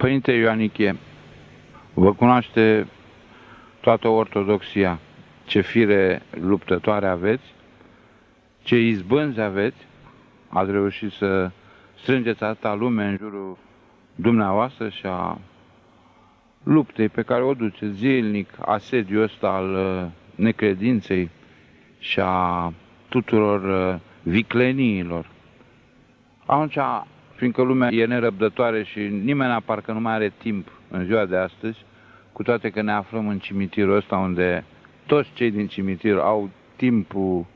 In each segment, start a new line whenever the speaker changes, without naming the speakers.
Părinte Ioanichie, vă cunoaște toată ortodoxia, ce fire luptătoare aveți, ce izbânzi aveți, ați reușit să strângeți atâta lume în jurul dumneavoastră și a luptei pe care o duceți zilnic, asediul ăsta al uh, necredinței și a tuturor uh, vicleniilor. Atunci, fiindcă lumea e nerăbdătoare și nimeni parcă nu mai are timp în ziua de astăzi, cu toate că ne aflăm în cimitirul ăsta unde toți cei din cimitir au timpul,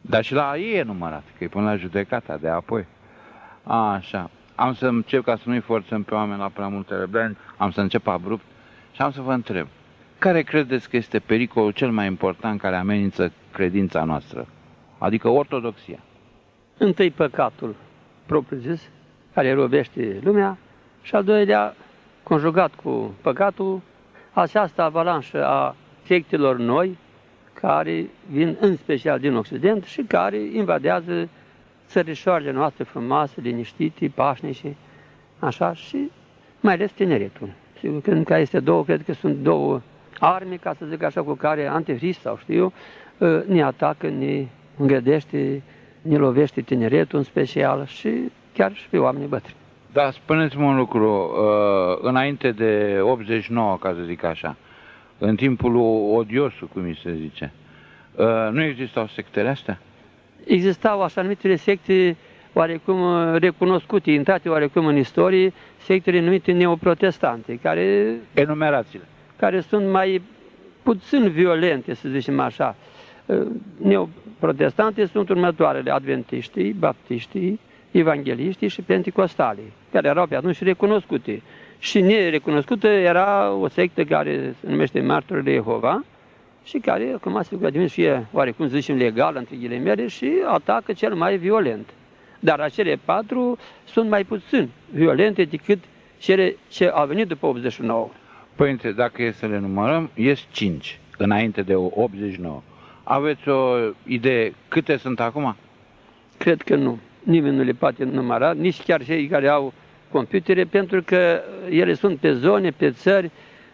dar și la ei e numărat, că e până la judecata de apoi. A, așa. Am să încep ca să nu-i forțăm pe oameni la prea multe răbdări, am să încep abrupt și am să vă întreb. Care credeți că este pericolul cel mai important care amenință credința noastră? Adică ortodoxia.
Întâi păcatul propriu-zis, care robește lumea, și al doilea, conjugat cu păcatul, această avalanșă a sectelor noi, care vin în special din Occident și care invadează țărișoarele noastre frumoase, liniștite, pașnice, așa, și mai ales tineretul. Sigur că încă este două, cred că sunt două arme, ca să zic așa, cu care Antihrist sau știu eu, ă, ne atacă, ne îngrădește, ne lovește tineretul în special și chiar și pe oamenii bătrâni.
Da, spuneți-mă un lucru, uh, înainte de 89, ca să zic așa, în timpul lui Odiosu, cum mi se zice, uh, nu existau sectele astea?
Existau așa numitele secte oarecum recunoscute, intrate oarecum în istorie, sectele numite neoprotestante, care...
Enumerațiile.
Care sunt mai puțin violente, să zicem așa. Neoprotestante sunt următoarele, adventiștii, baptiștii, evangeliștii și penticostalii, care erau pe atunci recunoscute. Și nerecunoscută era o sectă care se numește Martorul de Jehova și care acum se că devenit fie oarecum zicem legal, între ghilimele, și atacă cel mai violent. Dar acele patru sunt mai puțin violente decât cele ce au venit după 89.
Părinte, dacă e să le numărăm, ies 5 înainte de 89. Aveți o idee câte sunt acum?
Cred că nu nimeni nu le poate număra, nici chiar cei care au computere, pentru că ele sunt pe zone, pe țări,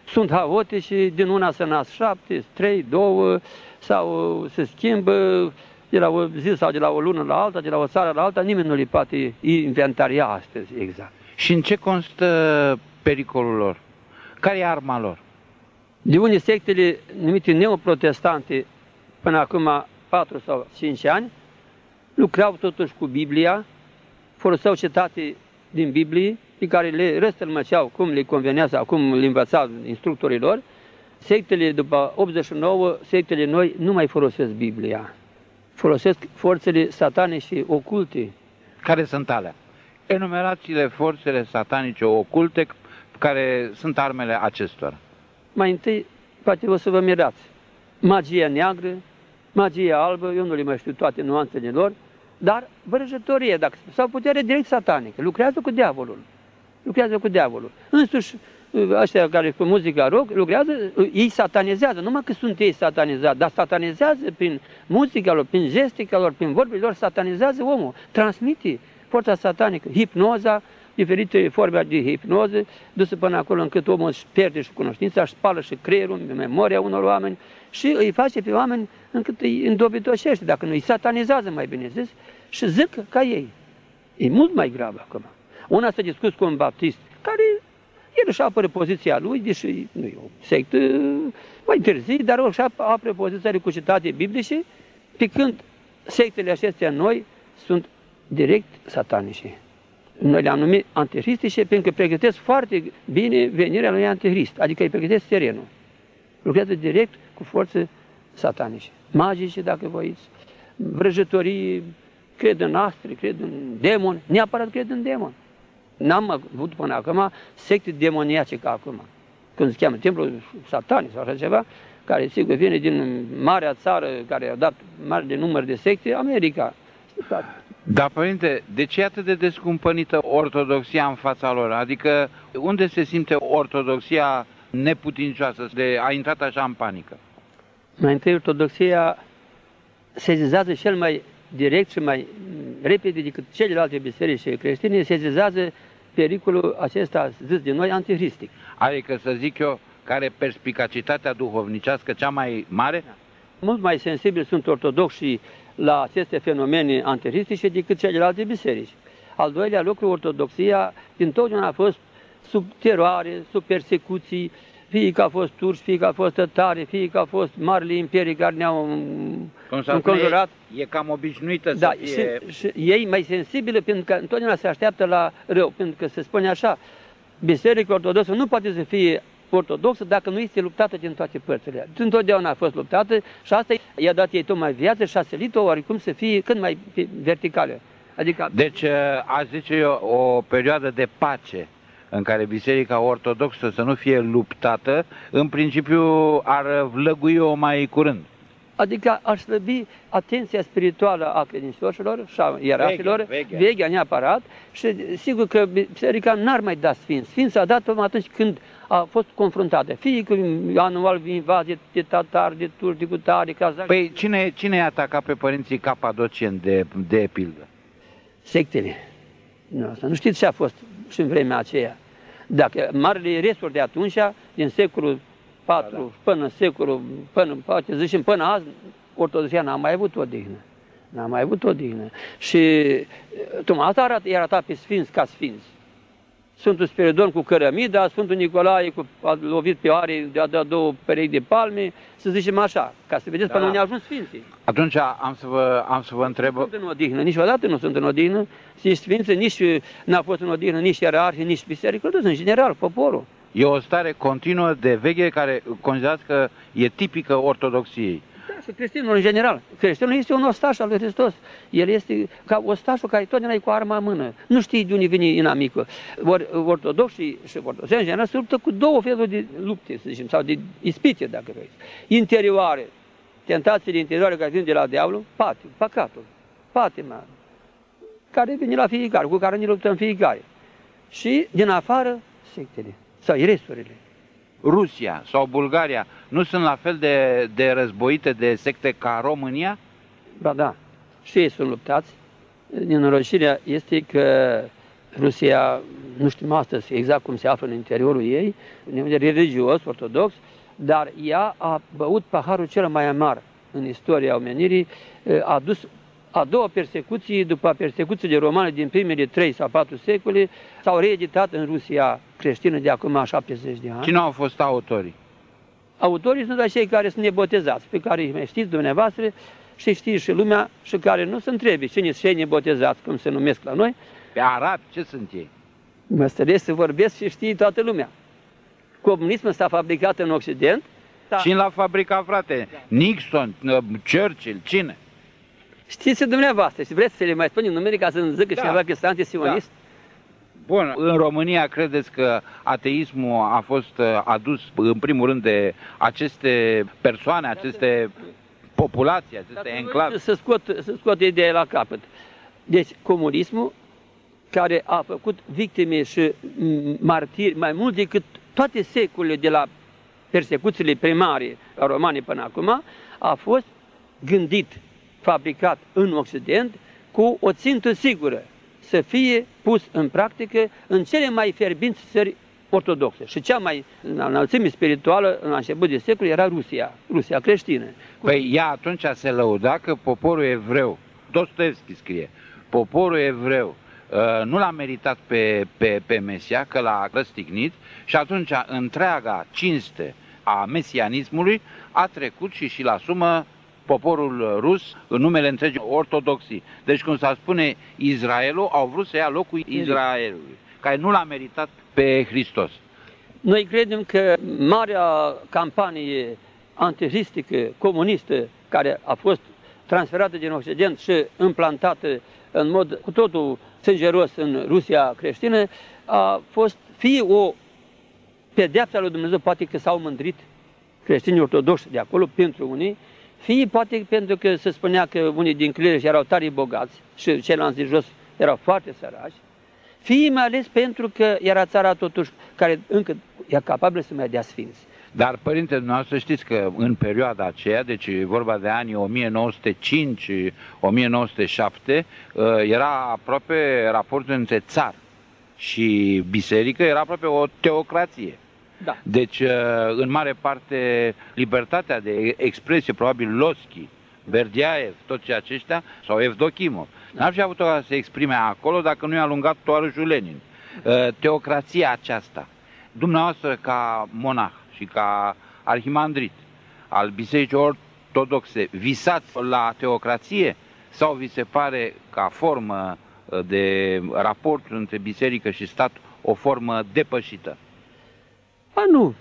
sunt haote și din una să nasc șapte, trei, două, sau se schimbă de la o zi sau de la o lună la alta, de la o țară la alta, nimeni nu le poate inventaria astăzi exact.
Și în ce constă pericolul lor? Care e arma lor?
De unde sectele numite neoprotestante până acum 4 sau 5 ani, lucrau totuși cu Biblia, foloseau cetate din Biblie, pe care le răstălmăceau cum le convenea sau cum le învățau instructorilor, sectele după 89, sectele noi nu mai folosesc Biblia. Folosesc forțele satane și oculte.
Care sunt alea? Enumerațiile forțele satanice oculte care sunt armele acestora.
Mai întâi, poate o să vă mirați. Magia neagră, magia albă, eu nu le mai știu toate nuanțele lor, dar vrăjătorie, dacă, sau putere direct satanică, lucrează cu diavolul. Lucrează cu diavolul. Însuși, ăștia care cu muzica rock, lucrează, ei satanizează, numai că sunt ei satanizați, dar satanizează prin muzica lor, prin gestica lor, prin vorbile lor, satanizează omul, transmite forța satanică, hipnoza, diferite forme de hipnoză, dusă până acolo încât omul își pierde și cunoștința, își spală și creierul, memoria unor oameni și îi face pe oameni încât îi îndobitoșește, dacă nu îi satanizează mai bine zis, și zic ca ei. E mult mai grav acum. Una s-a discutat cu un baptist care el își apără poziția lui, deși nu e o sectă mai târziu, dar își apără poziția lui cu citate biblice, pe când sectele acestea noi sunt direct satanice. Noi le-am numit antihristice pentru că pregătesc foarte bine venirea lui antihrist, adică îi pregătesc terenul. Lucrează direct cu forțe satanice, magice, dacă voiți, vrăjătorii, cred în astre, cred în demon, neapărat cred în demon. N-am avut până acum secte demoniace ca acum, când se cheamă templul satanic sau așa ceva, care sigur vine din marea țară care a dat mare de număr de secte, America.
Da, părinte, de ce e atât de descumpănită ortodoxia în fața lor? Adică unde se simte ortodoxia neputincioasă de a intrat așa în panică?
Mai întâi, ortodoxia sezizează cel mai direct și mai repede decât celelalte biserici creștine, sezizează pericolul acesta zis de noi antihristic.
Adică să zic eu, care perspicacitatea duhovnicească cea mai mare?
Mult mai sensibili sunt ortodoxii la aceste fenomene antihristice decât celelalte biserici. Al doilea lucru, ortodoxia din totdeauna a fost sub teroare, sub persecuții, fie că a fost turci, fie că a fost tătare, fie că a fost marile imperii care ne-au înconjurat.
E cam obișnuită
da,
să fie...
Și, și ei mai sensibile, pentru că întotdeauna se așteaptă la rău, pentru că se spune așa, Biserica Ortodoxă nu poate să fie ortodoxă dacă nu este luptată din toate părțile. Întotdeauna a fost luptată și asta i-a dat ei tocmai viață și a selit-o oricum să fie cât mai verticală.
Adică... Deci, aș zice eu, o perioadă de pace în care Biserica Ortodoxă să nu fie luptată, în principiu ar vlăgui-o mai curând.
Adică ar slăbi atenția spirituală a credincioșilor și a ierarhilor,
veghea,
veghea neapărat, și sigur că biserica n-ar mai da sfinți. Sfinți a dat atunci când a fost confruntată, fie că anual invazie de tatari, de turci, de cutare, cazaci.
Păi cine, cine i-a atacat pe părinții capadocieni de, de pildă?
Sectele. Nu, asta. nu știți ce a fost și în vremea aceea. Dacă marile resuri de atunci, din secolul 4 da, da. până secolul, până, poate zicem, până azi, ortodoxia n-a mai avut o dignă. N-a mai avut o dignă. Și tocmai asta arată, i arătat pe sfinți ca sfinți. Sfântul Spiridon cu cărămida, Sfântul Nicolae cu, a lovit pe are, de a dat două perechi de palme, să zicem așa, ca să vedeți da. până unde a ajuns Sfinții.
Atunci am să vă, am să vă întreb...
Nu sunt în odihnă, niciodată nu sunt în odihnă, nici Sfinții, nici n-a fost în odihnă, nici ierarhii, nici biserică, toți în general, poporul.
E o stare continuă de veche care considerați că e tipică ortodoxiei
și creștinul în general. Creștinul este un ostaș al lui Hristos. El este ca ostașul care totdeauna e cu arma în mână. Nu știi de unde vine inamicul. Or, ortodoxii și ortodoxii în general se luptă cu două feluri de lupte, să zicem, sau de ispite, dacă vreți. Interioare, tentațiile interioare care vin de la diavol, patim, păcatul, patima, care vine la fiecare, cu care ne luptăm fiecare. Și din afară, sectele sau resurile.
Rusia sau Bulgaria nu sunt la fel de, de războite de secte ca România?
Ba da, și ei sunt luptați. Nenorocirea este că Rusia, nu știm astăzi exact cum se află în interiorul ei, în religios, ortodox, dar ea a băut paharul cel mai amar în istoria omenirii, a dus a doua persecuții, după persecuțiile romane din primele 3 sau 4 secole, s-au reeditat în Rusia creștină de acum 70 de ani.
Cine au fost autorii?
Autorii sunt cei care sunt nebotezați, pe care îi știți dumneavoastră și știți și lumea și care nu se întrebe cine sunt cei nebotezați, cum se numesc la noi.
Pe arabi, ce sunt ei?
Mă stăresc să vorbesc și știi toată lumea. Comunismul s-a fabricat în Occident.
Cine l-a fabricat, frate? Nixon, Churchill, cine?
Știți dumneavoastră și vreți să le mai spunem numele ca să-mi zică da. cineva că este antisionist? Da.
Bun, în România credeți că ateismul a fost uh, adus în primul rând de aceste persoane, aceste populații, aceste enclave?
Să scot, să scot ideea la capăt. Deci comunismul care a făcut victime și martiri mai mult decât toate secolele de la persecuțiile primare romane până acum, a fost gândit fabricat în Occident cu o țintă sigură, să fie pus în practică în cele mai fierbinți țări ortodoxe. Și cea mai înălțime spirituală în început de secol era Rusia, Rusia creștină.
Păi ea atunci se lăuda că poporul evreu, Dostoevski scrie, poporul evreu uh, nu l-a meritat pe, pe, pe Mesia, că l-a răstignit și atunci întreaga cinste a mesianismului a trecut și și-l asumă poporul rus în numele întregii ortodoxii. Deci, cum s-ar spune, Israelul au vrut să ia locul Israelului, care nu l-a meritat pe Hristos.
Noi credem că marea campanie antihristică, comunistă, care a fost transferată din Occident și implantată în mod cu totul sângeros în Rusia creștină, a fost fie o pedeapsă lui Dumnezeu, poate că s-au mândrit creștinii ortodoxi de acolo, pentru unii, fie poate pentru că se spunea că unii din clerici erau tare bogați și ceilalți de jos erau foarte săraci, fie mai ales pentru că era țara totuși care încă e capabilă să mai dea sfinți.
Dar, părinte, noastră știți că în perioada aceea, deci e vorba de anii 1905-1907, ă, era aproape raportul între țar și biserică era aproape o teocrație.
Da.
Deci, uh, în mare parte, libertatea de expresie, probabil Loschi, Berdiaev, toți aceștia, sau Evdokimov, n-ar fi avut o să se exprime acolo dacă nu i-a alungat toarășul Lenin. Uh, teocrația aceasta, dumneavoastră ca monah și ca arhimandrit al Bisericii Ortodoxe, visați la teocrație sau vi se pare ca formă uh, de raport între biserică și stat o formă depășită?
A, nu.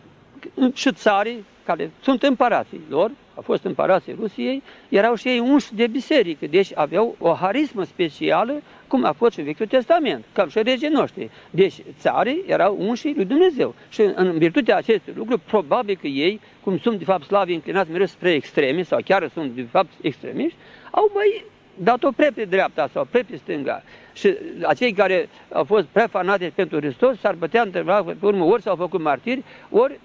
Și țarii care sunt împărații lor, au fost împărații Rusiei, erau și ei unși de biserică, deci aveau o harismă specială, cum a fost și Vechiul Testament, cam și regii noștri. Deci țarii erau unși lui Dumnezeu. Și în virtutea acestui lucru, probabil că ei, cum sunt de fapt slavi înclinați mereu spre extreme, sau chiar sunt de fapt extremiști, au mai dat-o prepie dreapta sau prepie stânga. Și acei care au fost prea fanatici pentru Hristos s-ar putea întreba pe urmă ori s-au făcut martiri, ori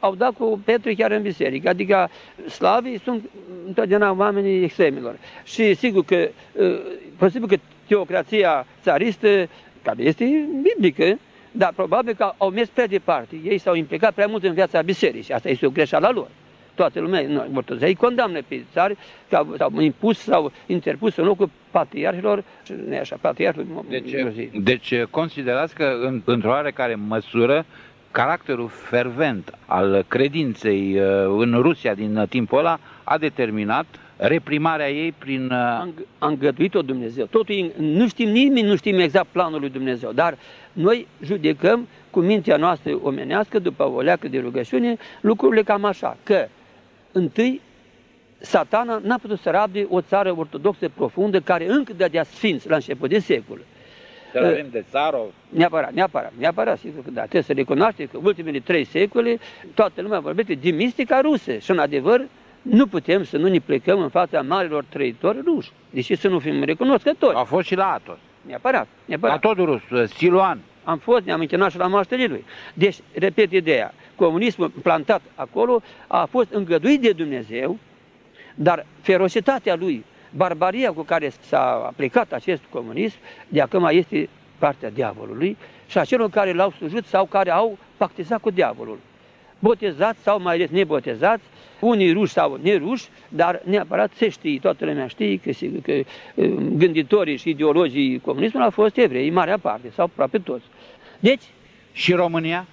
au dat cu Petru chiar în biserică. Adică slavii sunt întotdeauna oamenii extremilor. Și sigur că, ă, posibil că teocrația țaristă, care este biblică, dar probabil că au mers prea departe. Ei s-au implicat prea mult în viața bisericii. Asta este o greșeală a lor toată lumea, ortodoxi, îi condamnă pe țari că au, au impus sau interpus în locul patriarhilor, nu așa, patriarhul
deci, deci considerați că în, într-o oarecare măsură caracterul fervent al credinței uh, în Rusia din timpul ăla a determinat reprimarea ei prin... Uh,
a îngăduit-o Dumnezeu. Totul, nu știm nimeni, nu știm exact planul lui Dumnezeu, dar noi judecăm cu mintea noastră omenească, după o leacă de rugăciune, lucrurile cam așa, că întâi satana n-a putut să rabde o țară ortodoxă profundă care încă dădea sfinți la început de secol.
Să avem de țară.
Neapărat, neapărat, neapărat, sigur că da. Trebuie să recunoaște că ultimele trei secole toată lumea vorbește de mistica rusă și în adevăr nu putem să nu ne plecăm în fața marilor trăitori ruși, deși să nu fim recunoscători.
A fost și la Atos.
Neapărat, neapărat.
La tot rus, Siluan.
Am fost, ne-am închinat și la moașterii lui. Deci, repet ideea, comunismul plantat acolo a fost îngăduit de Dumnezeu, dar ferocitatea lui, barbaria cu care s-a aplicat acest comunism, de acum este partea diavolului și a celor care l-au slujit sau care au pactizat cu diavolul. Botezați sau mai ales nebotezați, unii ruși sau neruși, dar neapărat se știe, toată lumea știe că, sigur, că um, gânditorii și ideologii comunismului au fost evrei, marea parte, sau aproape toți. Deci...
Și România?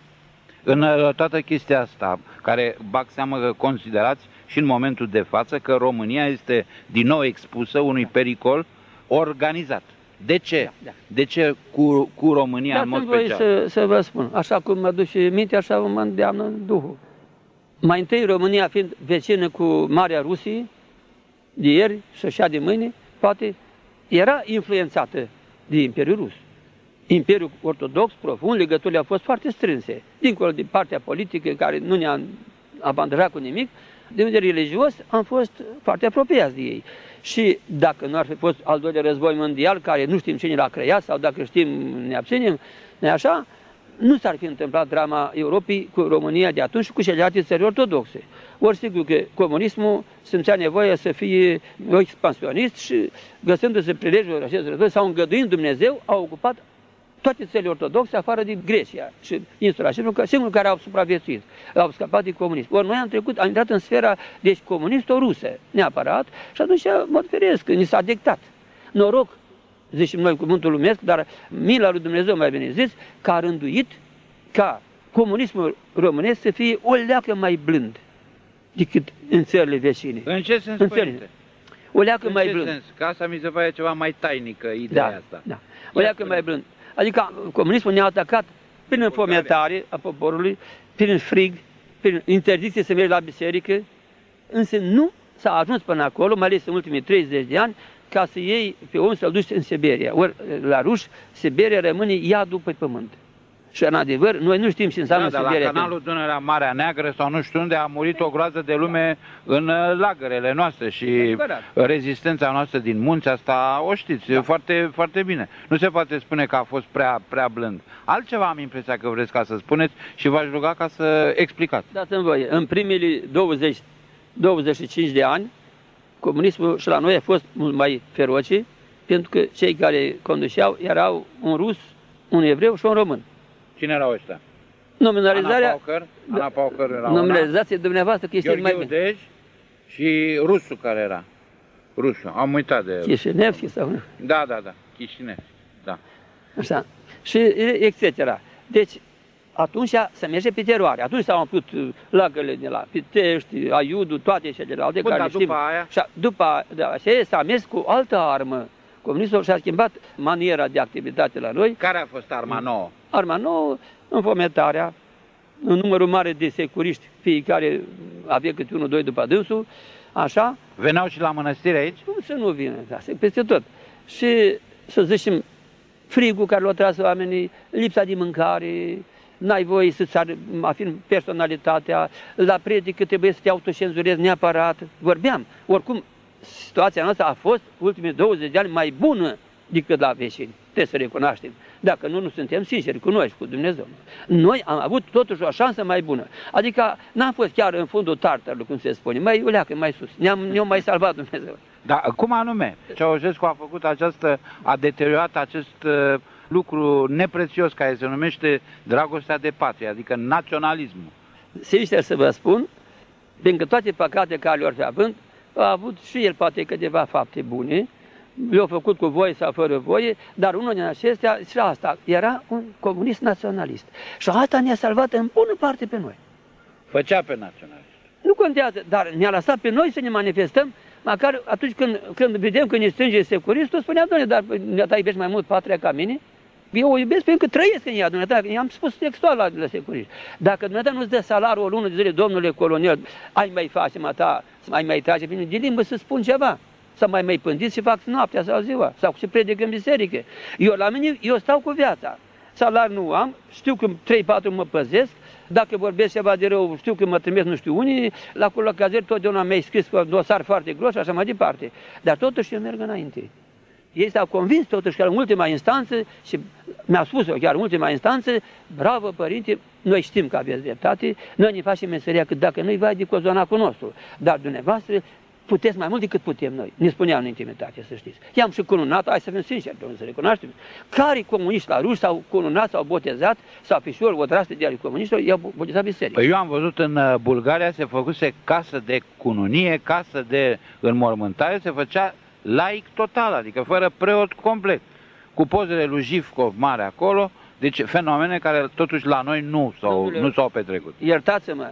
În uh, toată chestia asta, care bag seamă că considerați și în momentul de față că România este din nou expusă unui pericol organizat. De ce? Da, da. De ce cu, cu România da, în mod special?
Să, să vă spun, așa cum mă duce minte, așa mă îndeamnă Duhul. Mai întâi România fiind vecină cu Marea Rusie, de ieri și așa de mâine, poate era influențată de Imperiul Rus. Imperiul Ortodox profund, legăturile au fost foarte strânse, dincolo de partea politică care nu ne-a abandonat cu nimic, de vedere religios am fost foarte apropiați de ei. Și dacă nu ar fi fost al doilea război mondial, care nu știm cine l-a creat, sau dacă știm ne abținem, ne așa, nu s-ar fi întâmplat drama Europei cu România de atunci și cu celelalte țări ortodoxe. Ori sigur că comunismul simțea nevoie să fie expansionist și găsându-se prilejul acest război sau îngăduind Dumnezeu, a ocupat toate țările ortodoxe afară din Grecia și insula și singurul care au supraviețuit, au scăpat din comunism. Ori noi am trecut, am intrat în sfera, deci comunistă-rusă, neapărat, și atunci, mă feresc, ni s-a dictat. Noroc, zicem noi cuvântul lumesc, dar mila lui Dumnezeu, mai bine zis, că a rânduit ca comunismul românesc să fie o leacă mai blând decât în țările vecine.
În ce sens, în țările.
O leacă în mai blând. Sens?
Că asta mi se pare ceva mai tainică, ideea
da,
asta.
Da, o leacă mai blând. Adică comunismul ne-a atacat prin înfometare a poporului, prin frig, prin interdicție să mergi la biserică, însă nu s-a ajuns până acolo, mai ales în ultimii 30 de ani, ca să iei pe om să-l duci în Siberia. Ori la ruși, Siberia rămâne iadul pe pământ. Și în adevăr, noi nu știm ce înseamnă
da,
Siberia.
la canalul Dunărea Marea Neagră sau nu știu unde a murit o groază de lume în uh, lagărele noastre și rezistența noastră din munți, asta o știți da. foarte, foarte bine. Nu se poate spune că a fost prea, prea blând. Altceva am impresia că vreți ca să spuneți și v-aș ruga ca să explicați.
Dați-mi voie, în primele 20, 25 de ani, comunismul și la noi a fost mult mai feroce, pentru că cei care conduceau erau un rus, un evreu și un român.
Cine erau ăștia?
Nominalizarea,
Ana Paucăr, Ana Paucăr era una,
nominalizația dumneavoastră că este mai
Gheorghe
bine.
Udej și rusul care era. Rusul, am uitat de el.
Chișinevski sau nu?
Da, da, da, Chișinău. Da.
Așa. Și etc. Deci, atunci se merge pe teroare. Atunci s-au umplut uh, lagările de la Pitești, Aiudul, toate celelalte
Bun,
care
dar
știm.
după aia,
Și a- după da, așa s-a mers cu altă armă. Comunistul și-a schimbat maniera de activitate la noi.
care a fost arma nouă?
Arma nouă, înfometarea, un număr mare de securiști, fiecare avea câte unul, doi după dânsul, așa,
Veneau și la mănăstire aici?
cum să nu vină, da, se- peste tot. Și să zicem, frigul care l-a tras oamenii, lipsa de mâncare, n-ai voie să-ți ar- afirmi personalitatea, la predică trebuie să te autocenzurezi neapărat. Vorbeam, oricum, situația noastră a fost ultimii 20 de ani mai bună decât la veșini. Trebuie să recunoaștem. Dacă nu, nu suntem sinceri cu noi și cu Dumnezeu. Noi am avut totuși o șansă mai bună. Adică n-am fost chiar în fundul tartarului, cum se spune, mai uleacă, mai sus. Ne-am, ne-a mai salvat Dumnezeu.
Dar cum anume? Ceaușescu a făcut această, a deteriorat acest uh, lucru neprețios care se numește dragostea de patrie, adică naționalismul.
sincer să vă spun, pentru toate păcate care le-or fi având, a avut și el poate câteva fapte bune, le-a făcut cu voie sau fără voie, dar unul din acestea, și asta, era un comunist naționalist. Și asta ne-a salvat în bună parte pe noi.
Făcea pe naționalist.
Nu contează, dar ne-a lăsat pe noi să ne manifestăm, măcar atunci când, când vedem că ne strânge securistul, spunea, doamne, dar ta iubești mai mult patria ca mine? Eu o iubesc pentru că trăiesc în ea, dumneata. I-am spus textual la, la securiști. Dacă dumneata nu-ți dă salariul o lună de zile, domnule colonel, ai mai face, mă ta, să mai mai trage bine de limbă să spun ceva. Să mai mai pândiți și fac noaptea sau ziua. Sau și predic în biserică. Eu la mine, eu stau cu viața. Salariul nu am, știu că 3-4 mă păzesc, dacă vorbesc ceva de rău, știu că mă trimis nu știu unii, la colocazări totdeauna mi-ai scris pe dosar foarte gros și așa mai departe. Dar totuși eu merg înainte. Ei s-au convins totuși că în ultima instanță și mi-a spus-o chiar în ultima instanță, bravo părinte, noi știm că aveți dreptate, noi ne facem meseria că dacă nu-i vai de cozonacul nostru, dar dumneavoastră puteți mai mult decât putem noi. Ne spuneam în intimitate, să știți. I-am și cununat, hai să fim sinceri, domnule, să recunoaștem. Care comuniști la ruși sau cununat sau botezat sau fișor, o draste de ale comuniștilor, i-au botezat biserică.
Păi eu am văzut în uh, Bulgaria se făcuse casă de cununie, casă de înmormântare, se făcea laic total, adică fără preot complet, cu pozele lui Jivkov mare acolo, deci fenomene care totuși la noi nu s-au,
Domnule-
nu s-au petrecut.
iertați-mă,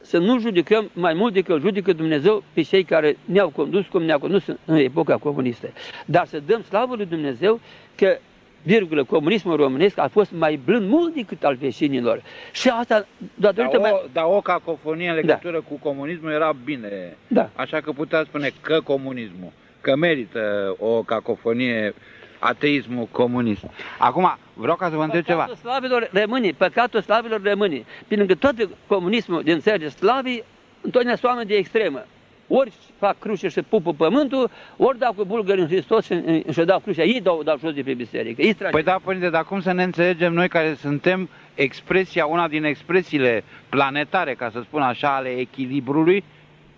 să nu judecăm mai mult decât îl judecă Dumnezeu pe cei care ne-au condus cum ne-au condus în- în epoca comunistă. Dar să dăm slavă lui Dumnezeu că virgulă, comunismul românesc a fost mai blând mult decât al vecinilor. Și asta
Dar
datorită
o,
mai...
dar o cacofonie în legătură cu comunismul era bine.
Da.
Așa că putea spune că comunismul, că merită o cacofonie ateismul comunist. Acum, vreau ca să vă întreb ceva.
Păcatul slavilor rămâne, păcatul slavilor rămâne. Pentru că tot comunismul din țările slavii, întotdeauna sunt oameni de extremă. Ori fac cruce și pupă pământul, ori dau cu bulgări în Hristos și, și dau crucea. Ei dau, dau jos de pe biserică. Ei
Păi da, părinte, dar cum să ne înțelegem noi care suntem expresia, una din expresiile planetare, ca să spun așa, ale echilibrului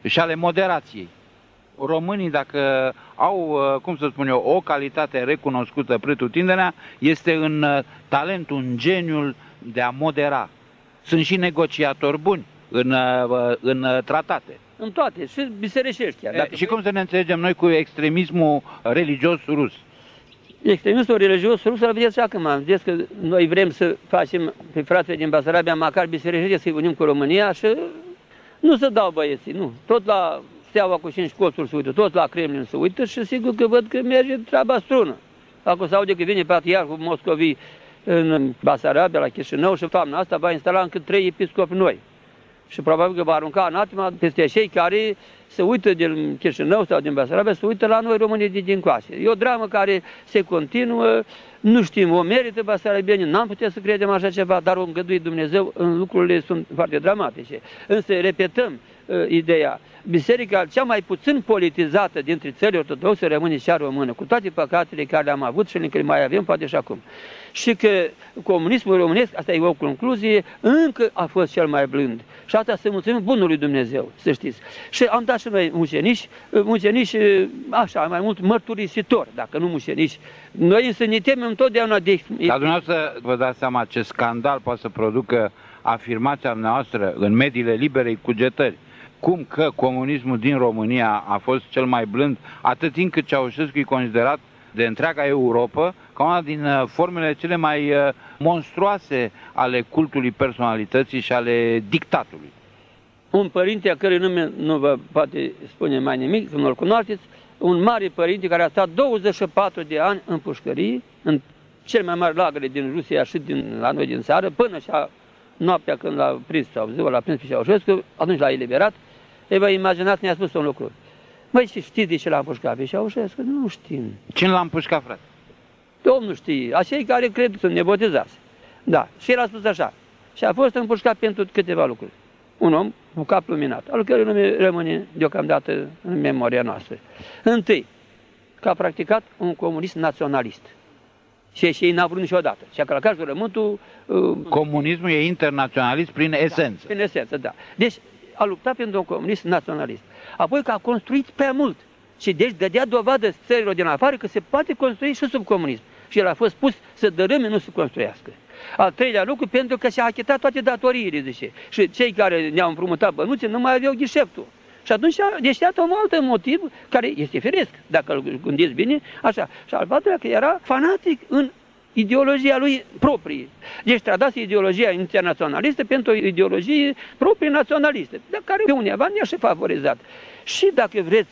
și ale moderației? Românii, dacă au, uh, cum să spun eu, o calitate recunoscută pretutindenea, este în uh, talentul, în geniul de a modera. Sunt și negociatori buni în, uh, în uh, tratate.
În toate, și bisericești chiar.
E, și cum să ne înțelegem noi cu extremismul religios rus?
Extremistul religios rus, îl vedeți și acum. Vedeți că noi vrem să facem pe fratele din Basarabia, măcar bisericește, să-i unim cu România și nu se dau băieții, nu. Tot la Steaua cu cinci colțuri se uită, tot la Kremlin se uită și sigur că văd că merge treaba strună. Acum se aude că vine patriarhul Moscovii în Basarabia, la Chișinău și toamna asta va instala încă trei episcopi noi. Și probabil că va arunca anatima peste cei care se uită din Chișinău sau din Basarabia, se uită la noi românii din, din coase. E o dramă care se continuă, nu știm, o merită basarabienii, n-am putea să credem așa ceva, dar o îngăduie Dumnezeu, în lucrurile sunt foarte dramatice. Însă repetăm uh, ideea, biserica cea mai puțin politizată dintre țările ortodoxe rămâne cea română, cu toate păcatele care le-am avut și încă le mai avem, poate și acum. Și că comunismul românesc, asta e o concluzie, încă a fost cel mai blând. Și asta să mulțumim bunului Dumnezeu, să știți. Și am dat și noi mucenici, mucenici așa, mai mult mărturisitori, dacă nu mucenici. Noi însă ne temem întotdeauna de...
Dar dumneavoastră vă dați seama ce scandal poate să producă afirmația noastră în mediile liberei cugetări. Cum că comunismul din România a fost cel mai blând, atât timp cât Ceaușescu e considerat de întreaga Europa ca una din uh, formele cele mai uh, monstruoase ale cultului personalității și ale dictatului.
Un părinte a cărui nume nu vă poate spune mai nimic, nu-l cunoașteți, un mare părinte care a stat 24 de ani în pușcărie, în cel mai mari lagăre din Rusia și din, la noi din țară, până și a, noaptea când l-a prins sau ziua l-a prins pe Ceaușescu, atunci l-a eliberat. Ei, vă imaginați, ne-a spus un lucru. Măi, și știți de ce l-a împușcat pe Ceaușescu? Nu știm.
Cine l-a împușcat, frate?
Domnul știe, acei care cred sunt nebotezați. Da, și el a spus așa. Și a fost împușcat pentru câteva lucruri. Un om cu cap luminat, al cărui nume rămâne deocamdată în memoria noastră. Întâi, că a practicat un comunist naționalist. Și și ei n-a vrut niciodată. Și a călcat jurământul...
Uh, Comunismul e internaționalist prin esență.
Da, prin esență, da. Deci a luptat pentru un comunist naționalist. Apoi că a construit prea mult. Și deci dădea dovadă țărilor din afară că se poate construi și sub comunism. Și el a fost pus să dărâme, nu să construiască. Al treilea lucru, pentru că și-a achitat toate datoriile, zice. Și cei care ne-au împrumutat bănuțe nu mai aveau ghișeftul. Și atunci, deci iată un alt motiv care este firesc, dacă îl gândiți bine, așa. Și al patrulea că era fanatic în ideologia lui proprie. Deci tradase ideologia internaționalistă pentru o ideologie proprie naționalistă, de care pe undeva ne-a și favorizat. Și dacă vreți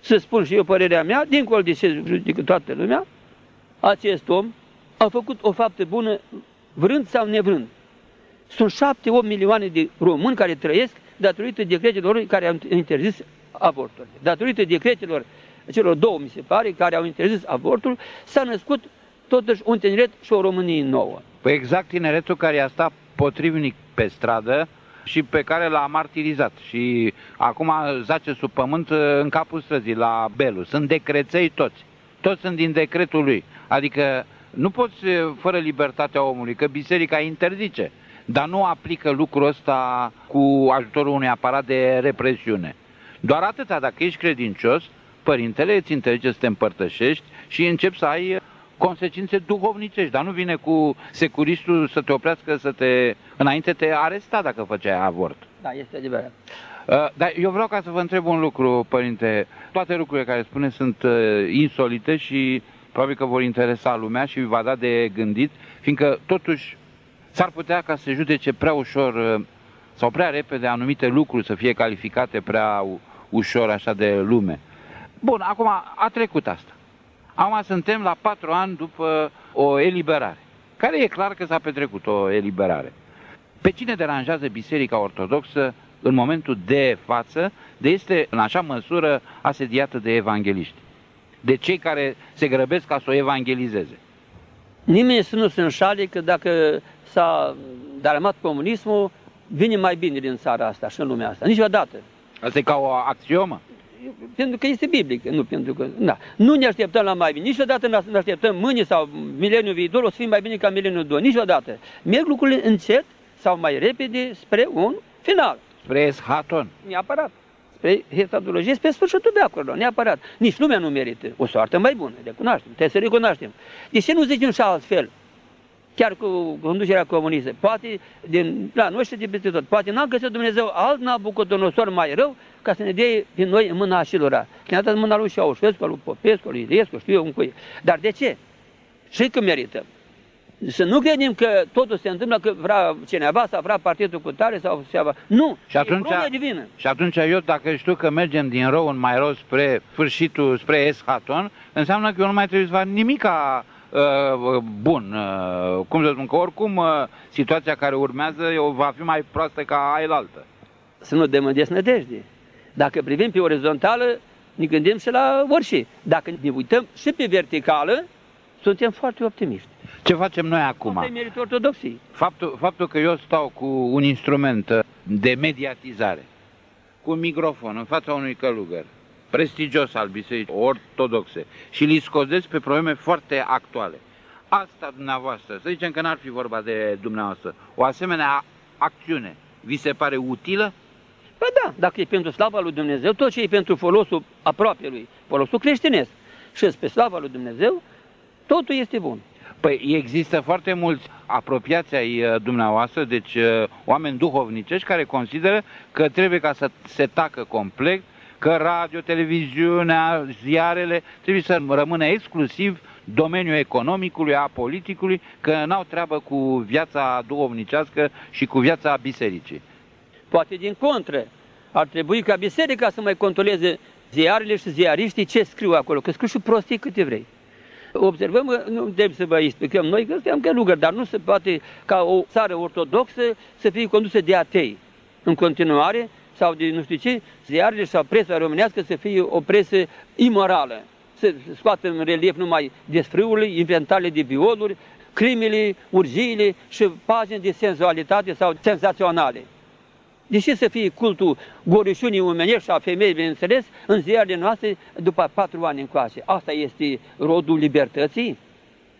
să spun și eu părerea mea, dincolo de ce judică toată lumea, acest om a făcut o faptă bună vrând sau nevrând. Sunt șapte, opt milioane de români care trăiesc datorită decretelor care au interzis avortul. Datorită decretelor celor două, mi se pare, care au interzis avortul, s-a născut totuși un tineret și o Românie nouă.
Păi exact tineretul care a stat potrivnic pe stradă și pe care l-a martirizat. Și acum zace sub pământ în capul străzii, la Belu. Sunt decreței toți. Toți sunt din decretul lui. Adică nu poți fără libertatea omului, că biserica interzice, dar nu aplică lucrul ăsta cu ajutorul unui aparat de represiune. Doar atâta, dacă ești credincios, părintele îți interzice să te împărtășești și începi să ai consecințe duhovnicești, dar nu vine cu securistul să te oprească, să te... Înainte te aresta dacă făceai avort.
Da, este adevărat.
Uh, dar eu vreau ca să vă întreb un lucru, părinte. Toate lucrurile care spune sunt uh, insolite și probabil că vor interesa lumea și va da de gândit, fiindcă totuși s-ar putea ca să se judece prea ușor uh, sau prea repede anumite lucruri să fie calificate prea ușor așa de lume. Bun, acum a trecut asta. Acum suntem la patru ani după o eliberare, care e clar că s-a petrecut o eliberare. Pe cine deranjează Biserica Ortodoxă în momentul de față, de este în așa măsură asediată de evangeliști? De cei care se grăbesc ca să o evangelizeze?
Nimeni să nu se înșale că dacă s-a daramat comunismul, vine mai bine din țara asta și în lumea asta. Niciodată.
Asta e ca o axiomă?
Pentru că este biblic, nu pentru că... Da. Nu ne așteptăm la mai bine, niciodată nu ne așteptăm mâine sau mileniul viitor o să fim mai bine ca mileniul 2, niciodată. Merg lucrurile încet sau mai repede spre un final.
Spre eschaton.
Neapărat. Spre eschatologie, spre sfârșitul acolo, neapărat. Nici lumea nu merită o soartă mai bună, recunoaștem, trebuie să recunoaștem. De ce nu zicem și altfel? Chiar cu conducerea comunistă. Poate, din, da, nu știu de peste tot, poate n-a găsit Dumnezeu alt Nabucodonosor mai rău ca să ne dea din noi în mâna așilora. Ne-a dat în mâna lui Ceaușescu, lui Popescu, lui Iliescu, știu eu în cui. Dar de ce? Și că merită. Să nu credem că totul se întâmplă că vrea cineva să vrea partidul cu tare sau să Nu,
și atunci,
e divină.
Și atunci eu, dacă știu că mergem din rău în mai rău spre sfârșitul, spre eschaton, înseamnă că eu nu mai trebuie să fac nimica Uh, bun, uh, cum să spun, că oricum uh, situația care urmează va fi mai proastă ca aia altă.
Să nu dăm în desnădejde. Dacă privim pe orizontală, ne gândim și la orice. Dacă ne uităm și pe verticală, suntem foarte optimiști.
Ce facem noi acum?
Asta e ortodoxiei.
Faptul, faptul că eu stau cu un instrument de mediatizare, cu un microfon în fața unui călugăr, prestigios al bisericii ortodoxe și li scodesc pe probleme foarte actuale. Asta dumneavoastră, să zicem că n-ar fi vorba de dumneavoastră, o asemenea acțiune, vi se pare utilă?
Păi da, dacă e pentru slava lui Dumnezeu, tot ce e pentru folosul aproape lui, folosul creștinesc și spre slava lui Dumnezeu, totul este bun.
Păi există foarte mulți apropiați ai uh, dumneavoastră, deci uh, oameni duhovnicești care consideră că trebuie ca să se tacă complet, că radio, televiziunea, ziarele trebuie să rămână exclusiv domeniul economicului, a politicului, că n-au treabă cu viața duhovnicească și cu viața bisericii.
Poate din contră, ar trebui ca biserica să mai controleze ziarele și ziariștii ce scriu acolo, că scriu și prostii câte vrei. Observăm, nu trebuie să vă explicăm noi că suntem călugări, dar nu se poate ca o țară ortodoxă să fie condusă de atei în continuare sau de nu știu ce, ziarele sau presa românească să fie o presă imorală. Să scoată în relief numai desfrâurile, inventarele de violuri, crimele, urgiile și pagini de senzualitate sau senzaționale. De ce să fie cultul gorișunii omenești și a femeii, bineînțeles, în ziarele noastre după patru ani încoace? Asta este rodul libertății?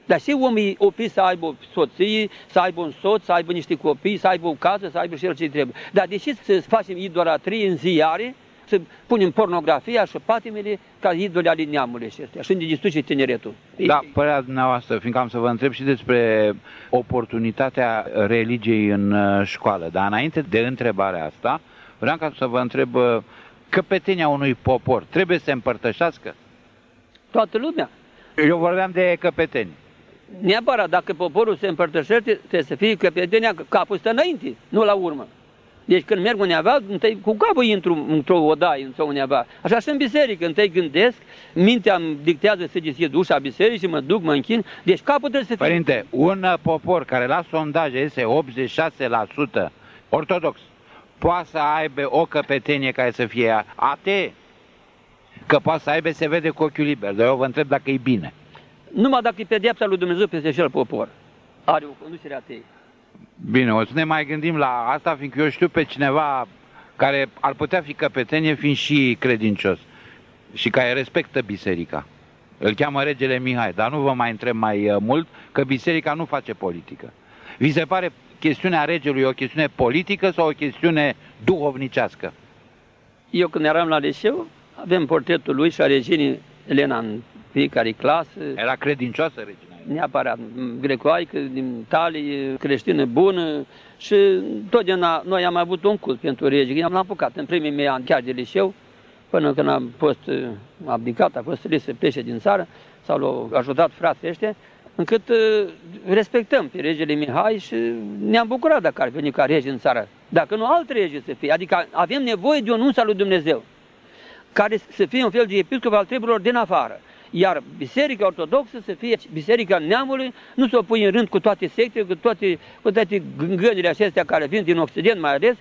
Dar și omii opri să aibă o soție, să aibă un soț, să aibă niște copii, să aibă o casă, să aibă și el ce trebuie. Dar de ce să facem idolatrie în ziare, să punem pornografia și patimele ca idoli ale neamului ăștia și ne distruge tineretul.
Da, părerea dumneavoastră, fiindcă am să vă întreb și despre oportunitatea religiei în uh, școală. Dar înainte de întrebarea asta, vreau ca să vă întreb uh, căpetenia unui popor trebuie să se împărtășească?
Toată lumea.
Eu vorbeam de căpeteni.
Neapărat, dacă poporul se împărtășește, trebuie să fie căpetenia capul stă înainte, nu la urmă. Deci când merg undeva, întâi cu capul intru într-o odaie, într-o undeva. Așa și în biserică, întâi gândesc, mintea îmi dictează să deschid ușa bisericii, mă duc, mă închin, deci capul trebuie să fie...
Părinte, un popor care la sondaje este 86% ortodox, poate să aibă o căpetenie care să fie atee? Că poate să aibă, se vede cu ochiul liber, dar eu vă întreb dacă e bine.
Numai dacă e pedeapsa lui Dumnezeu peste cel popor, are o conducere atei.
Bine, o să ne mai gândim la asta, fiindcă eu știu pe cineva care ar putea fi căpetenie fiind și credincios și care respectă biserica. Îl cheamă regele Mihai, dar nu vă mai întreb mai uh, mult, că biserica nu face politică. Vi se pare chestiunea regelui o chestiune politică sau o chestiune duhovnicească?
Eu când eram la liceu, avem portretul lui și a reginii Elena în fiecare clasă.
Era credincioasă regina?
neapărat grecoaică, din talie, creștină bună și totdeauna noi am avut un cult pentru rege. Am apucat în primii mei ani chiar de liceu, până când am fost abdicat, a fost trimis să plece din țară, sau l-au ajutat frații ăștia, încât uh, respectăm pe regele Mihai și ne-am bucurat dacă ar veni ca rege în țară. Dacă nu alt rege să fie, adică avem nevoie de un uns al lui Dumnezeu, care să fie un fel de episcop al treburilor din afară iar Biserica Ortodoxă să fie Biserica Neamului, nu să o pui în rând cu toate sectele, cu toate, cu toate gângănile acestea care vin din Occident mai ales.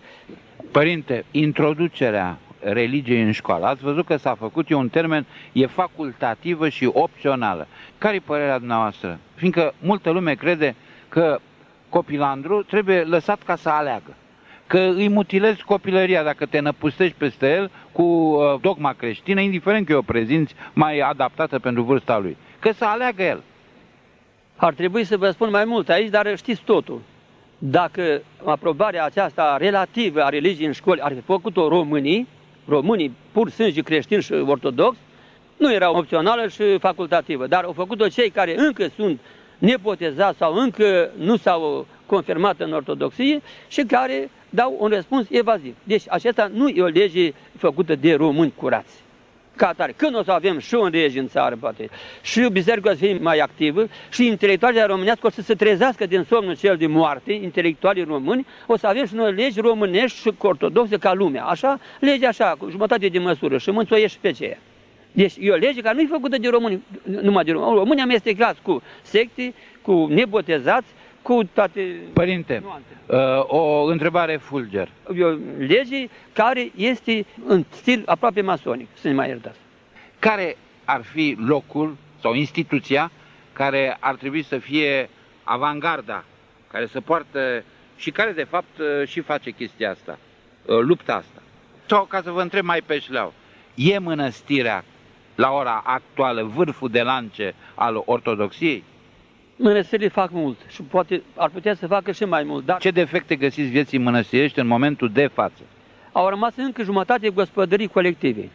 Părinte, introducerea religiei în școală. Ați văzut că s-a făcut, e un termen, e facultativă și opțională. Care e părerea dumneavoastră? Fiindcă multă lume crede că copilandru trebuie lăsat ca să aleagă că îi mutilezi copilăria dacă te năpustești peste el cu uh, dogma creștină, indiferent că o prezinți mai adaptată pentru vârsta lui. Că să aleagă el.
Ar trebui să vă spun mai mult aici, dar știți totul. Dacă aprobarea aceasta relativă a religiei în școli ar fi făcut-o românii, românii pur sânge creștini și ortodox, nu era opțională și facultativă, dar au făcut-o cei care încă sunt nepotezați sau încă nu s-au confirmat în ortodoxie și care dau un răspuns evaziv. Deci acesta nu e o lege făcută de români curați. Ca atare, când o să avem și un rege în țară, poate, și biserica o să fie mai activă, și intelectualii românească o să se trezească din somnul cel de moarte, intelectualii români, o să avem și noi legi românești și ortodoxe ca lumea. Așa, lege așa, cu jumătate de măsură și mânțoiești pe ce Deci e o lege care nu e făcută de români, numai de români. Românii amestecați cu secte, cu nebotezați, cu toate
Părinte, uh, o întrebare fulger.
E o lege care este în stil aproape masonic, să ne mai iertați.
Care ar fi locul sau instituția care ar trebui să fie avangarda, care să poartă și care de fapt uh, și face chestia asta, uh, lupta asta. Sau ca să vă întreb mai pe șleau, e mănăstirea la ora actuală vârful de lance al ortodoxiei?
Mănăstirile fac mult și poate ar putea să facă și mai mult. Dar...
Ce defecte găsiți vieții mănăstirești în momentul de față?
au rămas încă jumătate de gospodării colective.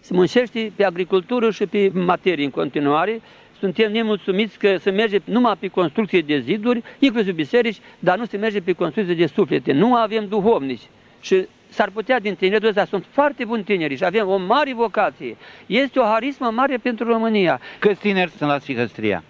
Se muncește pe agricultură și pe materii în continuare. Suntem nemulțumiți că se merge numai pe construcție de ziduri, inclusiv biserici, dar nu se merge pe construcție de suflete. Nu avem duhovnici. Și s-ar putea din tinerii ăsta, sunt foarte buni tineri și avem o mare vocație. Este o harismă mare pentru România.
Câți tineri sunt la Sihăstria?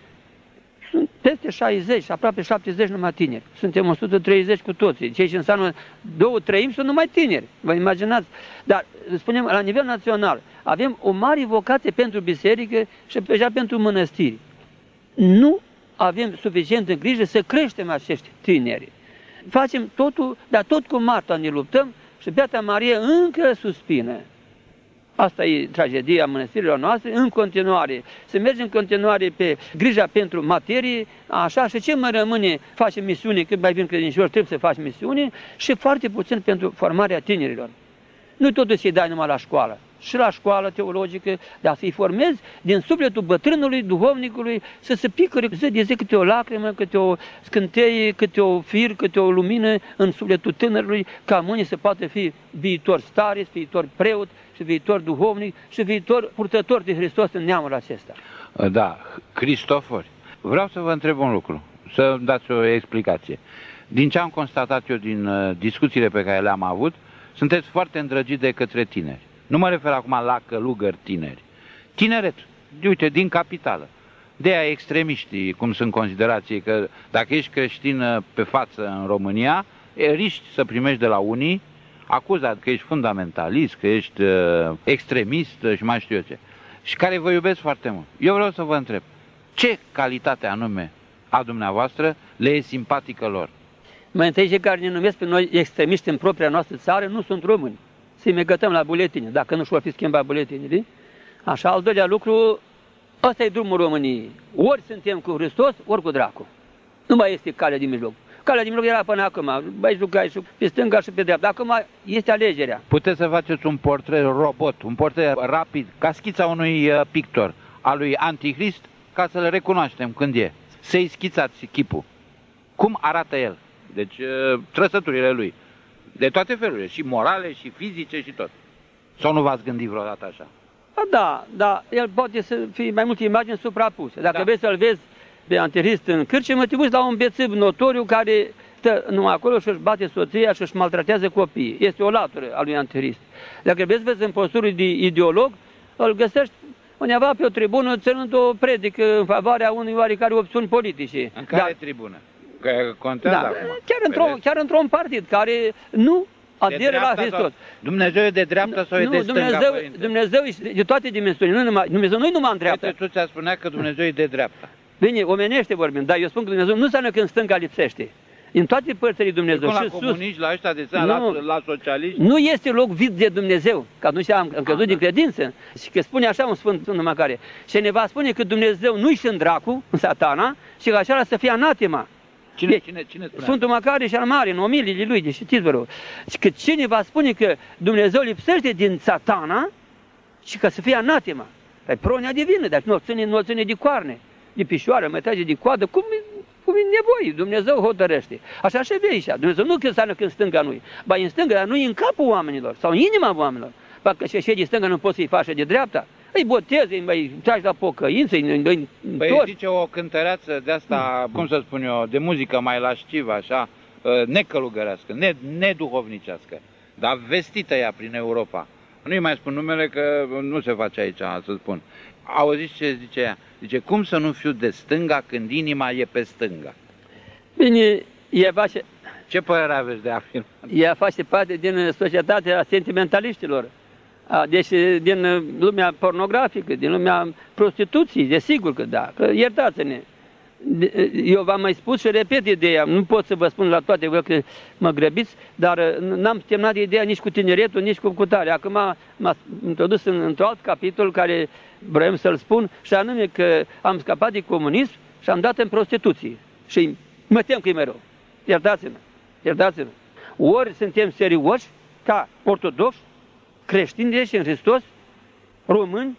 Sunt peste 60, aproape 70 numai tineri. Suntem 130 cu toții. Cei ce înseamnă două treimi sunt numai tineri. Vă imaginați? Dar, spunem, la nivel național, avem o mare vocație pentru biserică și deja pentru mănăstiri. Nu avem suficient în grijă să creștem acești tineri. Facem totul, dar tot cu Marta ne luptăm și Beata Marie încă suspină. Asta e tragedia mănăstirilor noastre, în continuare. Să mergem în continuare pe grija pentru materie, așa, și ce mai rămâne, facem misiune, cât mai vin credincioși, trebuie să faci misiune, și foarte puțin pentru formarea tinerilor. Nu totul să-i dai numai la școală și la școală teologică, dar să-i formezi din sufletul bătrânului, duhovnicului, să se picăre zi de zi câte o lacrimă, câte o scânteie, câte o fir, câte o lumină în sufletul tânărului, ca mâine să poată fi viitor stare, viitor preot și viitor duhovnic și viitor purtător de Hristos în neamul acesta.
Da, Cristofor, vreau să vă întreb un lucru, să dați o explicație. Din ce am constatat eu din uh, discuțiile pe care le-am avut, sunteți foarte îndrăgit de către tineri. Nu mă refer acum la călugări tineri. Tineret, uite, din capitală. De aia extremiștii, cum sunt considerați că dacă ești creștin uh, pe față în România, riști să primești de la unii acuzat că ești fundamentalist, că ești uh, extremist și mai știu eu ce. Și care vă iubesc foarte mult. Eu vreau să vă întreb, ce calitate anume a dumneavoastră le e simpatică lor?
Mai întâi cei care ne numesc pe noi extremiști în propria noastră țară nu sunt români să-i megătăm la buletine, dacă nu și-or fi schimbat buletinele. Așa, al doilea lucru, ăsta e drumul României. Ori suntem cu Hristos, ori cu dracu. Nu mai este calea din mijloc. Calea din mijloc era până acum, băi jucai și pe stânga și pe dreapta. Acum este alegerea.
Puteți să faceți un portret robot, un portret rapid, ca schița unui uh, pictor al lui Antichrist, ca să-l recunoaștem când e. Să-i schițați chipul. Cum arată el? Deci uh, trăsăturile lui de toate felurile, și morale, și fizice, și tot. Sau nu v-ați gândit vreodată așa?
A, da, da, el poate să fie mai multe imagini suprapuse. Dacă da. vrei să-l vezi pe antirist în cârce, te uiți la un bețiv notoriu care stă numai acolo și își bate soția și își maltratează copiii. Este o latură a lui antirist. Dacă vreți să vezi în postură de ideolog, îl găsești undeva pe o tribună ținând o predică în favoarea unui oarecare opțiuni politice.
În care da. tribună? Că contează da, acum.
Chiar, într-o, chiar într-un partid care nu aderă la Hristos. Sau,
Dumnezeu e de dreapta sau
nu,
e de
Dumnezeu,
stânga,
Dumnezeu e de toate dimensiunile. Nu numai, Dumnezeu nu e numai în dreapta.
Uite, tu ți-a spunea că Dumnezeu e de dreapta.
Bine, omenește vorbim, dar eu spun că Dumnezeu nu înseamnă că în stânga lipsește. În toate părțile Dumnezeu.
Și, și la sus. comuniști, la ăștia de seara, la, la socialiști.
Nu este loc vid de Dumnezeu, că atunci am, am căzut din credință. Și că spune așa un Sfânt Sfânt Macare. Și ne va spune că Dumnezeu nu-și și în dracu, în satana, și că așa să fie anatema.
Cine, de, cine, cine spune
Sfântul Macare și al Mare, în omiliile lui, de știți vă rog. Că cine va spune că Dumnezeu lipsește din satana și că să fie anatema. Păi pronea divină, dar nu o ține, nu o ține de coarne, de pișoară, mă trage de coadă, cum, cum e nevoie, Dumnezeu hotărăște. Așa și vei așa. Dumnezeu nu înseamnă că în stânga nu ba în stânga, dar nu în capul oamenilor sau în inima oamenilor. Dacă și de stânga nu poți să-i faci de dreapta, îi botezi, îi mai tragi la pocăință, îi, îi
Păi zice o cântăreață de asta, cum să spun eu, de muzică mai laștivă, așa, ă, necălugărească, ne, neduhovnicească, dar vestită ea prin Europa. Nu-i mai spun numele că nu se face aici, să spun. Auziți ce zice ea? Zice, cum să nu fiu de stânga când inima e pe stânga?
Bine, e face...
Ce părere aveți de afirmație?
Ea face parte din societatea sentimentaliștilor deci din lumea pornografică, din lumea prostituției, desigur că da, că iertați-ne. Eu v-am mai spus și repet ideea, nu pot să vă spun la toate voi că mă grăbiți, dar n-am terminat ideea nici cu tineretul, nici cu cutare. Acum m-a introdus în, într-un alt capitol care vreau să-l spun, și anume că am scăpat de comunism și am dat în prostituție. Și mă tem că e mereu. Iertați-mă, iertați-mă. Ori suntem serioși, ca ortodoxi, creștini deci în Hristos, români,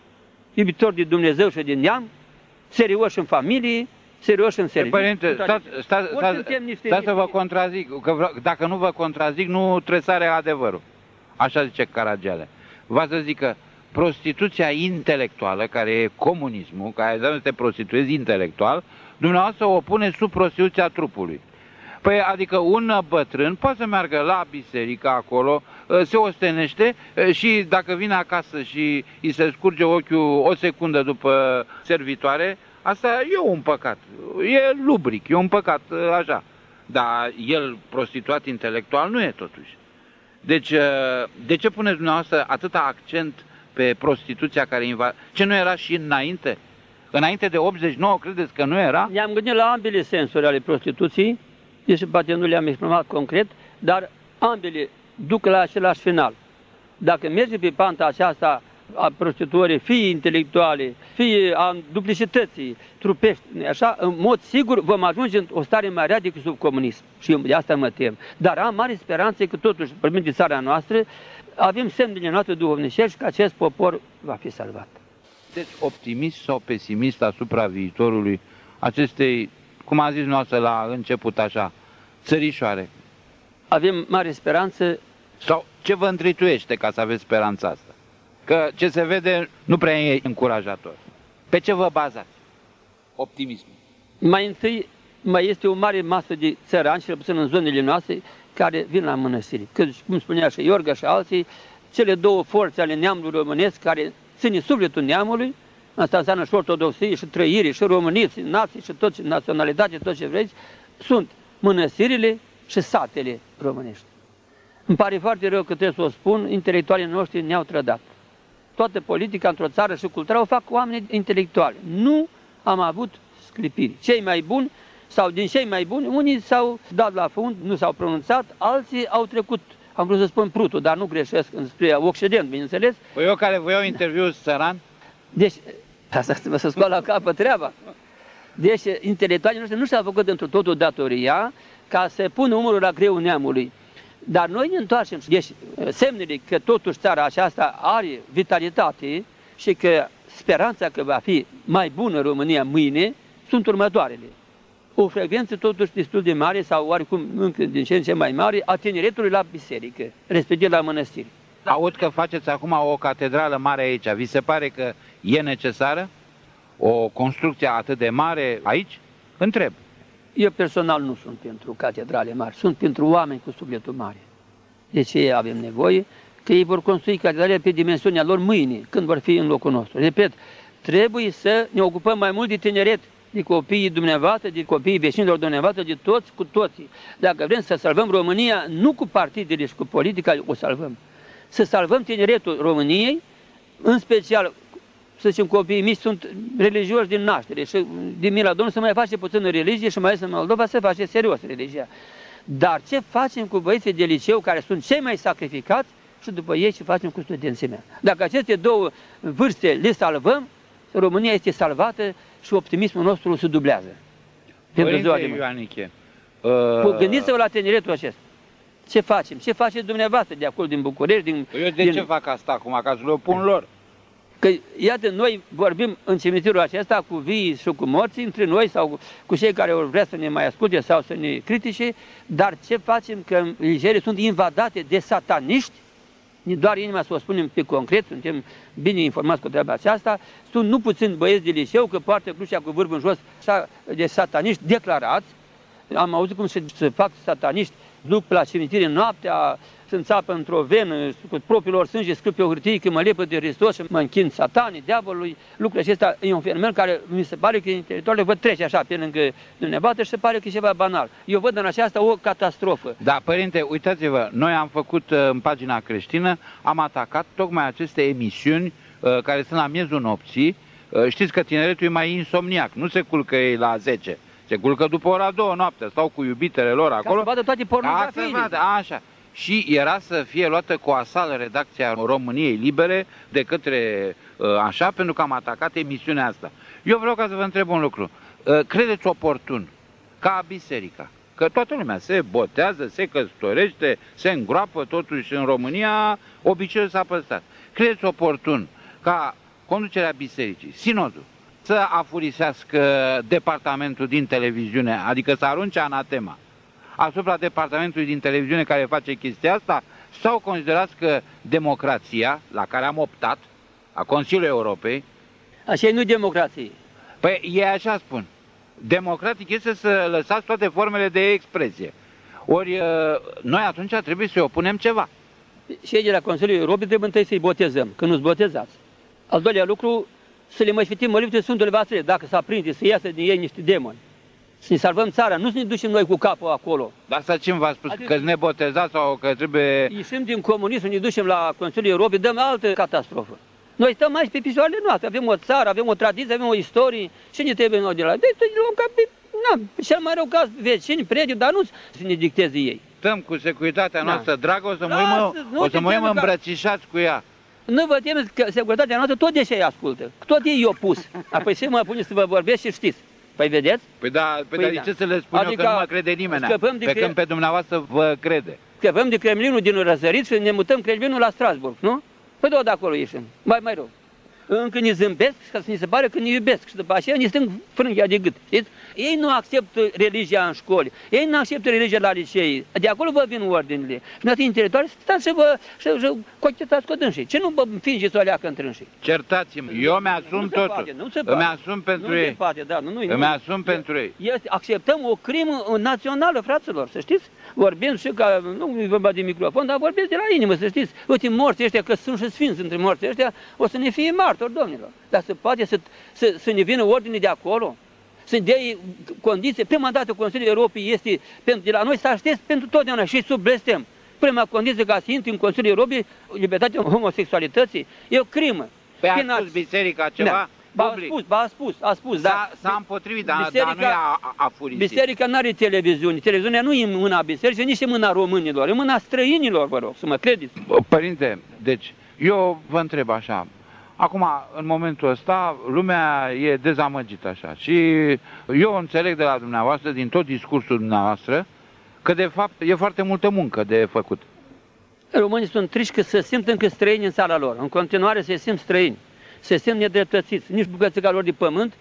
iubitori de Dumnezeu și de neam, serioși în familie, serioși în serviciu.
Părinte, stați sta, sta, sta, sta să vă contrazic, că dacă nu vă contrazic, nu tresare adevărul. Așa zice Caragiale. Va să zică, prostituția intelectuală, care e comunismul, care înseamnă să te prostituezi intelectual, dumneavoastră o pune sub prostituția trupului. Păi, adică un bătrân poate să meargă la biserică acolo, ă, se ostenește ă, și dacă vine acasă și îi se scurge ochiul o secundă după servitoare, asta e un păcat. E lubric, e un păcat ă, așa. Dar el, prostituat intelectual, nu e totuși. Deci, de ce puneți dumneavoastră atâta accent pe prostituția care inva... Ce nu era și înainte? Înainte de 89, credeți că nu era?
Ne-am gândit la ambele sensuri ale prostituției, deși poate nu le-am exprimat concret, dar ambele duc la același final. Dacă merge pe panta aceasta a prostituării, fie intelectuale, fie a duplicității trupești, așa, în mod sigur vom ajunge în o stare mai rea decât sub comunism. Și de asta mă tem. Dar am mare speranță că totuși, vorbim de țara noastră, avem semnele noastre duhovnicești că acest popor va fi salvat.
Deci optimist sau pesimist asupra viitorului acestei, cum a zis noastră la început așa, țărișoare?
Avem mare speranță.
Sau ce vă întrituiește ca să aveți speranța asta? Că ce se vede nu prea e încurajator. Pe ce vă bazați? Optimismul.
Mai întâi, mai este o mare masă de țărani, cel puțin în zonele noastre, care vin la mănăstiri. Că, cum spunea și Iorga și alții, cele două forțe ale neamului românesc care ține sufletul neamului, asta înseamnă și ortodoxie, și trăire, și românie, și nații, și tot, și naționalitate, tot ce vreți, sunt mănăstirile și satele românești. Îmi pare foarte rău că trebuie să o spun, intelectualii noștri ne-au trădat. Toată politica într-o țară și cultura o fac oameni intelectuali. Nu am avut sclipiri. Cei mai buni sau din cei mai buni, unii s-au dat la fund, nu s-au pronunțat, alții au trecut am vrut să spun prutul, dar nu greșesc spre Occident, bineînțeles.
Păi eu care voiau interviu țăran?
Deci, asta să să scoală la capă treaba. Deci, intelectualii noștri nu și-au făcut într totul datoria ca să pună umărul la greu neamului. Dar noi ne întoarcem. Deci, semnele că totuși țara aceasta are vitalitate și că speranța că va fi mai bună România mâine sunt următoarele o frecvență totuși destul de mare sau oarecum încă din ce în ce mai mare a tineretului la biserică, respectiv la mănăstiri.
Aud că faceți acum o catedrală mare aici. Vi se pare că e necesară o construcție atât de mare aici? Întreb.
Eu personal nu sunt pentru catedrale mari, sunt pentru oameni cu sufletul mare. De ce avem nevoie? Că ei vor construi catedrale pe dimensiunea lor mâine, când vor fi în locul nostru. Repet, trebuie să ne ocupăm mai mult de tineret, de copiii dumneavoastră, de copiii vecinilor dumneavoastră, de toți cu toții. Dacă vrem să salvăm România, nu cu partidele și cu politica o salvăm. Să salvăm tineretul României, în special, să zicem, copiii mici sunt religioși din naștere și din mila Domnului să mai face puțină religie și mai ales în Moldova să face serios religia. Dar ce facem cu băieții de liceu care sunt cei mai sacrificați și după ei ce facem cu studenții mei? Dacă aceste două vârste le salvăm, România este salvată și optimismul nostru se dublează.
Pentru ziua de Ioaniche,
uh... Gândiți-vă la tineretul acesta. Ce facem? Ce faceți dumneavoastră de acolo, din București? Din,
păi eu de din... ce fac asta acum? Ca să le opun lor.
Că, iată, noi vorbim în cimitirul acesta cu vii și cu morții, între noi sau cu cei care vrea să ne mai asculte sau să ne critique, dar ce facem că Nigerii sunt invadate de sataniști doar inima să o spunem pe concret, suntem bine informați cu treaba aceasta, sunt nu puțin băieți de liceu că poartă crucea cu vârf în jos așa de sataniști declarați. Am auzit cum se, se fac sataniști, duc la cimitire noaptea, se înțapă într-o venă cu propriul lor sânge, scriu pe o hârtie că mă lepă de Hristos și mă închin satanii, diavolului. Lucrul acesta e un fenomen care mi se pare că în teritoriul văd trece așa pe lângă dumneavoastră și se pare că e ceva banal. Eu văd în aceasta o catastrofă.
Da, părinte, uitați-vă, noi am făcut uh, în pagina creștină, am atacat tocmai aceste emisiuni uh, care sunt la miezul nopții. Uh, știți că tineretul e mai insomniac, nu se culcă ei la 10. Se culcă după ora două noapte, stau cu iubitele lor acolo. Ca
să vadă toate pornografiile.
Așa și era să fie luată cu asală redacția României Libere de către uh, așa, pentru că am atacat emisiunea asta. Eu vreau ca să vă întreb un lucru. Uh, credeți oportun ca biserica, că toată lumea se botează, se căsătorește, se îngroapă, totuși în România obiceiul s-a păstrat. Credeți oportun ca conducerea bisericii, sinodul, să afurisească departamentul din televiziune, adică să arunce anatema asupra departamentului din televiziune care face chestia asta, Sau considerați că democrația, la care am optat, a Consiliului Europei,
Așa e nu democrație.
păi ei așa spun, democratic este să lăsați toate formele de expresie. Ori uh, noi atunci trebuie să opunem ceva.
Și ei de la Consiliul Europei trebuie întâi să-i botezăm, că nu-ți botezați. Al doilea lucru, să le mai șfitim mălivite Sfântului Vasile, dacă s-a prinde, să iasă din ei niște demoni. Să ne salvăm țara, nu să ne ducem noi cu capul acolo.
Dar asta ce v-a spus?
Adică-
Că ne botezați sau că trebuie...
Ieșim din comunism, ne ducem la Consiliul Europei, dăm altă catastrofă. Noi stăm aici pe picioarele noastre, avem o țară, avem o tradiție, avem o istorie. Ce ne trebuie noi de la? Deci, ne luăm ca pe, na, pe cel mai rău caz, vecini, prediu, dar nu să ne dicteze ei.
Stăm cu securitatea
Da.
noastră dragă, o să mă
Lasă,
uităm,
nu
o
te
să mă uităm
teme că-
îmbrățișați cu ea.
Nu vă temeți că securitatea noastră tot de ce îi ascultă. Tot ei i-au pus. Apoi ce mă pune să vă vorbesc și știți. Păi vedeți?
Păi da, păi
Păi
dar de
da.
ce să le spun eu
Adică
că nu mă crede nimeni?
scăpăm de
Pe
cre-
când pe dumneavoastră vă crede.
Scăpăm de Kremlinul din răsărit și ne mutăm Kremlinul la Strasburg, nu? Păi tot de acolo ieșim. Mai mai rău. Încă ne zâmbesc ca să ne se pare că ne iubesc și după aceea ne stâng frânghia de gât. Știți? Ei nu acceptă religia în școli, ei nu acceptă religia la licei. De acolo vă vin ordinele. Și noi intelectuali stați să vă să, să cochetați cu dânsii. Ce nu vă fingeți o leacă între înșii?
Certați-mi, eu mi-asum
Nu se
totul.
poate, nu se
Îmi
poate.
asum pentru
nu
ei.
se poate, da, nu, nu,
Îmi
nu.
asum pentru ei.
Este, acceptăm o crimă națională, fraților, să știți? Vorbim și ca, nu e vorba de microfon, dar vorbim de la inimă, să știți. Uite, morții ăștia, că sunt și sfinți între morții ăștia, o să ne fie martori, domnilor. Dar se poate să, să, să ne vină ordine de acolo? Să dea condiții. Prima dată Consiliul Europei este pentru, de la noi să aștept pentru totdeauna și sub blestem. Prima condiție ca să intri în Consiliul Europei, libertatea homosexualității, e o crimă.
Păi a
Când
spus
ați-
biserica ceva
Da. Ba, a
public.
spus, ba, a spus, a spus, da.
S-a, s-a împotrivit, dar, dar
Biserica-
nu i-a a- afurisit.
Biserica nu are televiziune. Televiziunea nu e în mâna bisericii, nici în mâna românilor, e în mâna străinilor, vă rog, să mă credeți.
Părinte, deci, eu vă întreb așa. Acum, în momentul ăsta, lumea e dezamăgită așa și eu înțeleg de la dumneavoastră, din tot discursul dumneavoastră, că de fapt e foarte multă muncă de făcut.
Românii sunt triști că se simt încă străini în țara lor. În continuare se simt străini, se simt nedreptățiți. Nici bucățica lor de pământ,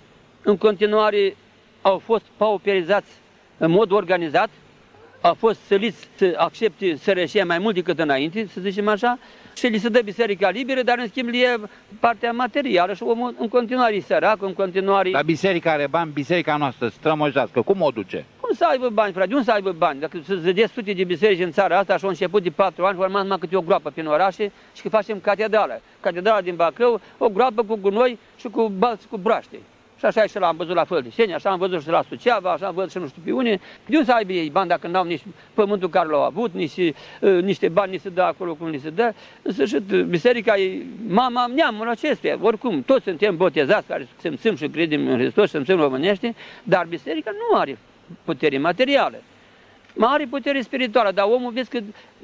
în continuare au fost pauperizați în mod organizat, au fost săliți să accepte sărășia mai mult decât înainte, să zicem așa, și li se dă biserica liberă, dar în schimb le e partea materială și omul în continuare e sărac, în continuare...
Dar biserica are bani, biserica noastră strămoșească, cum o duce?
Cum să aibă bani, frate? Unde să aibă bani? Dacă se zădesc sute de biserici în țara asta și au început de patru ani și au rămas numai câte o groapă prin orașe și că facem catedrală. Catedrala din Bacău, o groapă cu gunoi și cu balți cu broaște. Și așa și l-am văzut la Făltișeni, așa am văzut și la Suceava, așa am văzut și nu știu pe unde. De unde să aibă ei bani dacă n-au nici pământul care l-au avut, nici uh, niște bani ni se dă acolo cum ni se dă. În sfârșit, biserica e mama neamul acestuia. Oricum, toți suntem botezați care simțim și credem în Hristos și simțim românește, dar biserica nu are putere materială. Mai are putere spirituală, dar omul vezi că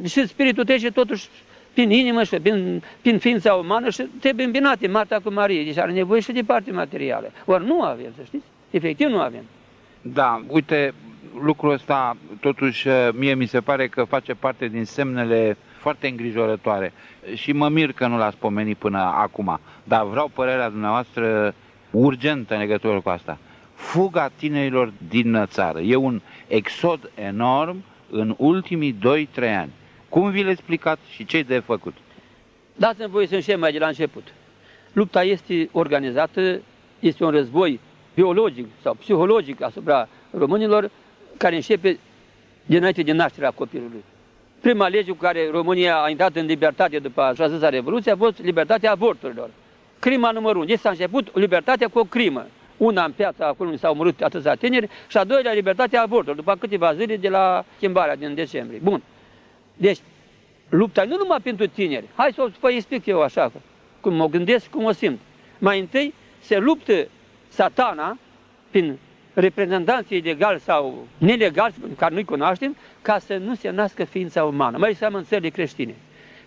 și spiritul trece totuși prin inimă și prin, prin ființa umană și trebuie îmbinate Marta cu Marie. Deci are nevoie și de parte materială. Ori nu avem, să știți? Efectiv nu avem.
Da, uite, lucrul ăsta totuși mie mi se pare că face parte din semnele foarte îngrijorătoare și mă mir că nu l-ați pomenit până acum, dar vreau părerea dumneavoastră urgentă în legătură cu asta. Fuga tinerilor din țară. E un exod enorm în ultimii 2-3 ani. Cum vi le explicați și ce de făcut?
Dați-mi voie să încep mai de la început. Lupta este organizată, este un război biologic sau psihologic asupra românilor care începe dinainte de nașterea copilului. Prima lege cu care România a intrat în libertate după așa zisa Revoluție a fost libertatea avorturilor. Crima numărul 1. Deci s-a început libertatea cu o crimă. Una în piața acolo unde s-au murit atâția tineri și a doilea libertatea avorturilor, după câteva zile de la schimbarea din decembrie. Bun. Deci, lupta nu numai pentru tineri. Hai să o vă explic eu așa, cum mă gândesc, cum o simt. Mai întâi se luptă satana prin reprezentanții ilegali sau nelegali, care nu-i cunoaștem, ca să nu se nască ființa umană, mai seamă în țările creștine.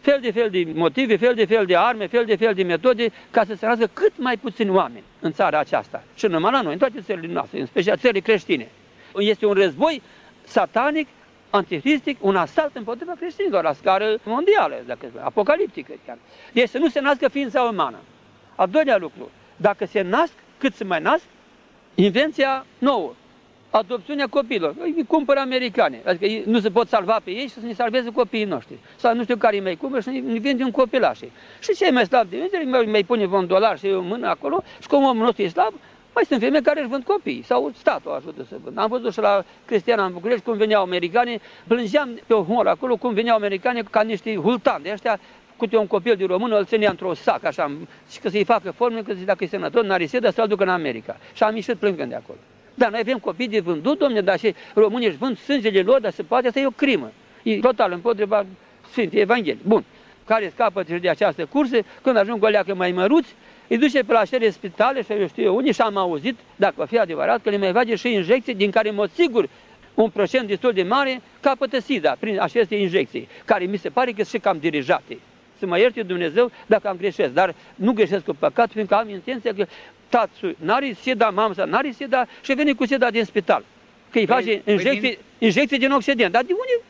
Fel de fel de motive, fel de fel de arme, fel de fel de metode, ca să se nască cât mai puțini oameni în țara aceasta. Și numai la noi, în toate țările noastre, în special țările creștine. Este un război satanic antihristic, un asalt împotriva creștinilor la scară mondială, dacă apocaliptică chiar. Deci să nu se nască ființa umană. Al doilea lucru, dacă se nasc, cât se mai nasc, invenția nouă. adopțiunea copiilor. Îi cumpără americane. Adică ei nu se pot salva pe ei și să ne salveze copiii noștri. Sau nu știu care îi mai cumpără și ne vinde un copilaș. Și cei mai slabi de mine, mai, mai pune un dolar și o mână acolo și cum omul nostru e slab, mai sunt femei care își vând copii sau statul ajută să vând. Am văzut și la Cristiana în București cum veneau americani, plângeam pe o humor acolo cum veneau americani ca niște hultani de ăștia câte un copil de român îl ținea într-o sac, așa, și că să-i facă formă, că zice, dacă e sănătos, n-are sedă, să-l ducă în America. Și am ieșit plângând de acolo. Da, noi avem copii de vândut, domne, dar și românii își vând sângele lor, dar se poate, asta e o crimă. E total împotriva Sfintei Evanghelii. Bun. Care scapă de această cursă, când ajung o leacă mai măruți, îi duce pe la șere spitale și eu știu eu unii și am auzit, dacă va fi adevărat, că le mai face și injecții din care, în mod sigur, un procent destul de mare capătă SIDA prin aceste injecții, care mi se pare că sunt și cam dirijate. Să mă ierte Dumnezeu dacă am greșesc, dar nu greșesc cu păcat, fiindcă am intenția că tatăl n-are SIDA, mama n-are SIDA și vine cu SIDA din spital. Că îi păi, face injecții, păi din... injecții din Occident. Dar de unde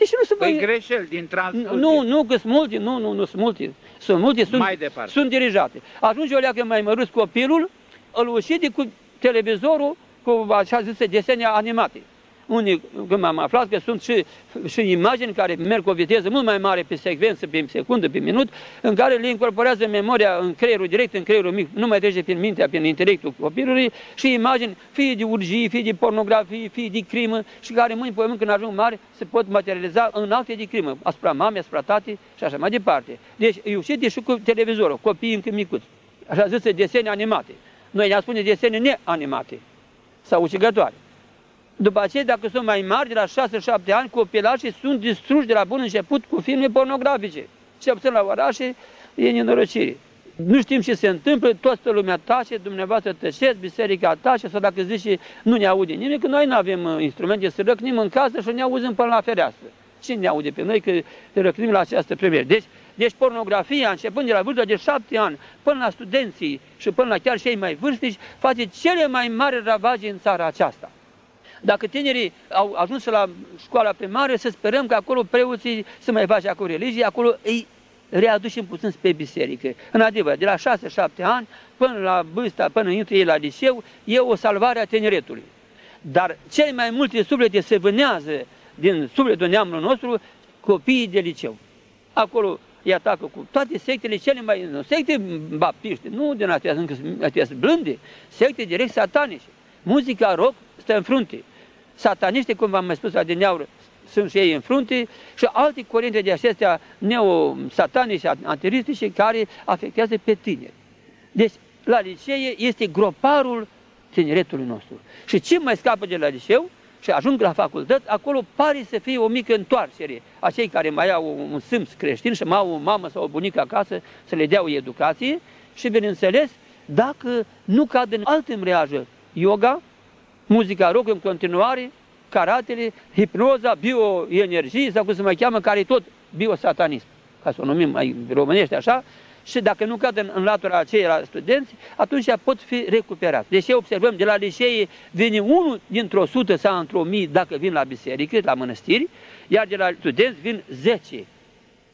deci nu se păi greșel din transfuzie.
Nu, nu, că sunt multe, nu, nu, nu sunt multe. Sunt multe, sunt,
mai departe.
sunt dirijate. Ajunge o leacă mai măruț copilul, îl ușide cu televizorul, cu așa zise desene animate unii, când am aflat că sunt și, și imagini care merg cu o viteză mult mai mare pe secvență, pe secundă, pe minut, în care le incorporează memoria în creierul direct, în creierul mic, nu mai trece prin mintea, prin intelectul copilului și imagini fie de urgie, fie de pornografie, fie de crimă și care mâini pe când ajung mari se pot materializa în alte de crimă, asupra mamei, asupra tatei și așa mai departe. Deci eu știu și cu televizorul, copiii încă micuți, așa zise desene animate. Noi ne-am spune desene neanimate sau ucigătoare. După aceea, dacă sunt mai mari, de la 6-7 ani, copilașii sunt distruși de la bun început cu filme pornografice. Ce puțin la orașe, e nenorocire. Nu știm ce se întâmplă, toată lumea tace, dumneavoastră tăceți, biserica tace, sau dacă zice nu ne aude nimeni, că noi nu avem uh, instrumente să răcnim în casă și ne auzim până la fereastră. Cine ne aude pe noi că răcnim la această premieră? Deci, deci pornografia, începând de la vârsta de șapte ani până la studenții și până la chiar cei mai vârstnici, face cele mai mari ravagi în țara aceasta. Dacă tinerii au ajuns la școala primară, să sperăm că acolo preoții să mai facă acolo religie, acolo îi readucem puțin spre biserică. În adevăr, de la 6-7 ani până la vârsta, până intră ei la liceu, e o salvare a tineretului. Dar cele mai multe suflete se vânează din sufletul neamului nostru copiii de liceu. Acolo îi atacă cu toate sectele cele mai... Nu, secte baptiste, nu din astea, încă astea blânde, secte direct satanice. Muzica rock stă în frunte sataniști, cum v-am mai spus adineaură, sunt și ei în frunte și alte corente de acestea neo-satanice, antiristice, care afectează pe tineri. Deci, la licee este groparul tineretului nostru. Și ce mai scapă de la liceu și ajung la facultăți, acolo pare să fie o mică întoarcere a cei care mai au un simț creștin și mai au o mamă sau o bunică acasă să le dea o educație și, bineînțeles, dacă nu cad în altă mreajă yoga, muzica rock în continuare, karatele, hipnoza, bioenergie sau cum se mai cheamă, care e tot biosatanism, ca să o numim mai românește așa, și dacă nu cad în, în latura aceia studenți, atunci pot fi recuperați. Deci observăm, de la licee vine unul dintr-o sută sau într-o mii dacă vin la biserică, la mănăstiri, iar de la studenți vin zece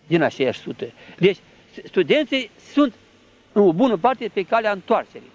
din aceeași sută. Deci studenții sunt în o bună parte pe calea întoarcerii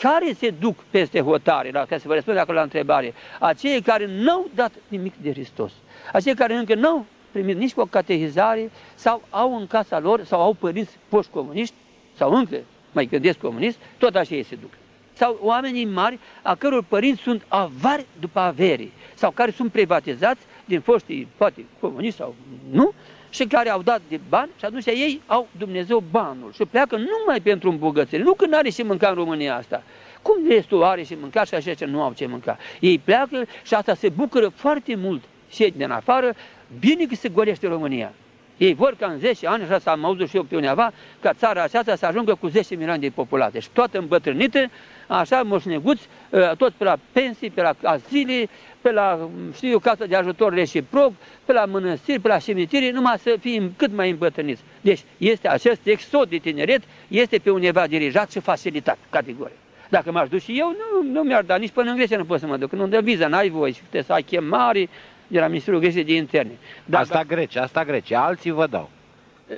care se duc peste hotare, la, ca să vă răspund acolo la întrebare, acei care n-au dat nimic de Hristos, acei care încă n-au primit nici o catehizare sau au în casa lor, sau au părinți poști comuniști, sau încă mai gândesc comunist, tot așa ei se duc. Sau oamenii mari, a căror părinți sunt avari după avere, sau care sunt privatizați din foștii, poate comuniști sau nu, și care au dat de bani și atunci ei au Dumnezeu banul și pleacă numai pentru îmbogățire, nu că nu are și mânca în România asta. Cum restul are și mânca și așa ce nu au ce mânca? Ei pleacă și asta se bucură foarte mult și din afară, bine că se golește România. Ei vor ca în 10 ani, așa s-am auzit și eu pe undeva, ca țara aceasta să ajungă cu 10 milioane de populație. Și toată îmbătrânită, așa moșneguți, ă, tot pe la pensii, pe la azile, pe la, știu eu, casă de ajutor reciproc, pe la mănăstiri, pe la cimitirii, numai să fim cât mai îmbătrâniți. Deci este acest exod de tineret, este pe undeva dirijat și facilitat, categoric. Dacă m-aș duce eu, nu, nu mi-ar da, nici până în Grecia nu pot să mă duc. Nu dă viză, n-ai voie și trebuie să ai chemare de la Ministerul Greciei de Interne.
Dacă, asta Grecia, asta Grecia, alții vă dau.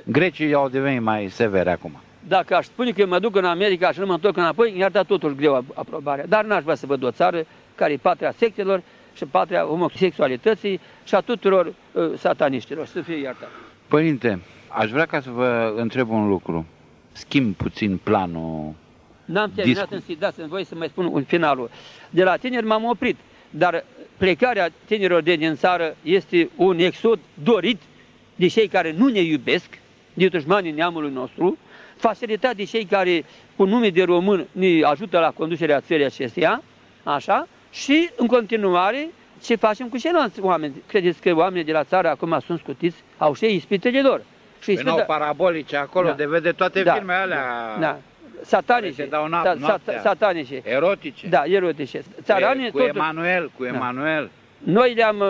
Grecii au devenit mai severe acum.
Dacă aș spune că mă duc în America și nu mă întorc înapoi, i-ar da totul greu aprobarea. Dar n-aș vrea să văd o țară care e patria sectelor și patria homosexualității și a tuturor uh, sataniștilor, să fie iertat.
Părinte, aș vrea ca să vă întreb un lucru. Schimb puțin planul.
N-am terminat
Discu-
în si, dați-mi voi să mai spun un finalul. De la tineri m-am oprit, dar plecarea tinerilor de din țară este un exod dorit de cei care nu ne iubesc, de dușmanii neamului nostru, facilitat de cei care, cu nume de român, ne ajută la conducerea țării acesteia, așa, și, în continuare, ce facem cu ceilalți oameni? Credeți că oamenii de la țară acum sunt scutiți? Au și ei ispitele lor. Și
Păi n-au parabolice acolo,
Da.
de vede toate
Da,
filmele alea
Da. Satanice.
Se dau noap-
Sa- sa-
noaptea.
satanice.
erotice.
Da, erotice. Țăranii,
cu
tot,
Emanuel, cu
Da.
Emanuel.
noi le-am, uh,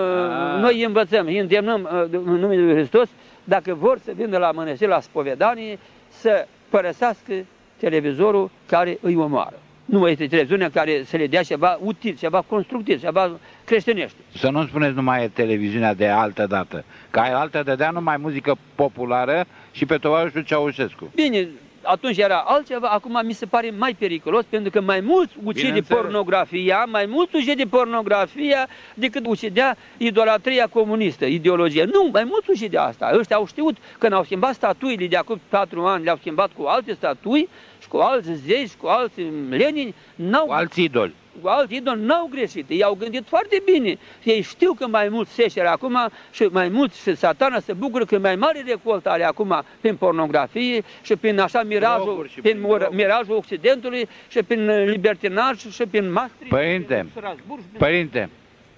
Ah.
noi îi învățăm, îi îndemnăm uh, în numele Lui Hristos, dacă vor să vină la mănăstire, la spovedanie, să părăsească televizorul care îi omoară. Nu mai este televiziunea care să le dea ceva util, ceva constructiv, ceva creștinește.
Să nu spuneți numai e televiziunea de altă dată. Că ai altă dădea numai muzică populară și pe tovarășul Ceaușescu.
Bine, atunci era altceva, acum mi se pare mai periculos, pentru că mai mulți ucide
Bineînțeles.
pornografia, mai mulți ucide pornografia decât ucidea idolatria comunistă, ideologia. Nu, mai mulți ucide asta. Ăștia au știut când au schimbat statuile de acum patru ani, le-au schimbat cu alte statui și cu alți zei și cu alți lenini, n-au
Cu alți idoli.
Cu alți idoli n-au greșit, ei au gândit foarte bine. Ei știu că mai mult seșere acum și mai mult și satana se bucură că mai mare recoltă are acum prin pornografie și prin așa mirajul,
Droguri și
prin,
prin
mor-
droguri.
mirajul Occidentului și prin uh, libertinaj și prin Maastricht.
Părinte,
și prin Strasbourg și prin-
Părinte,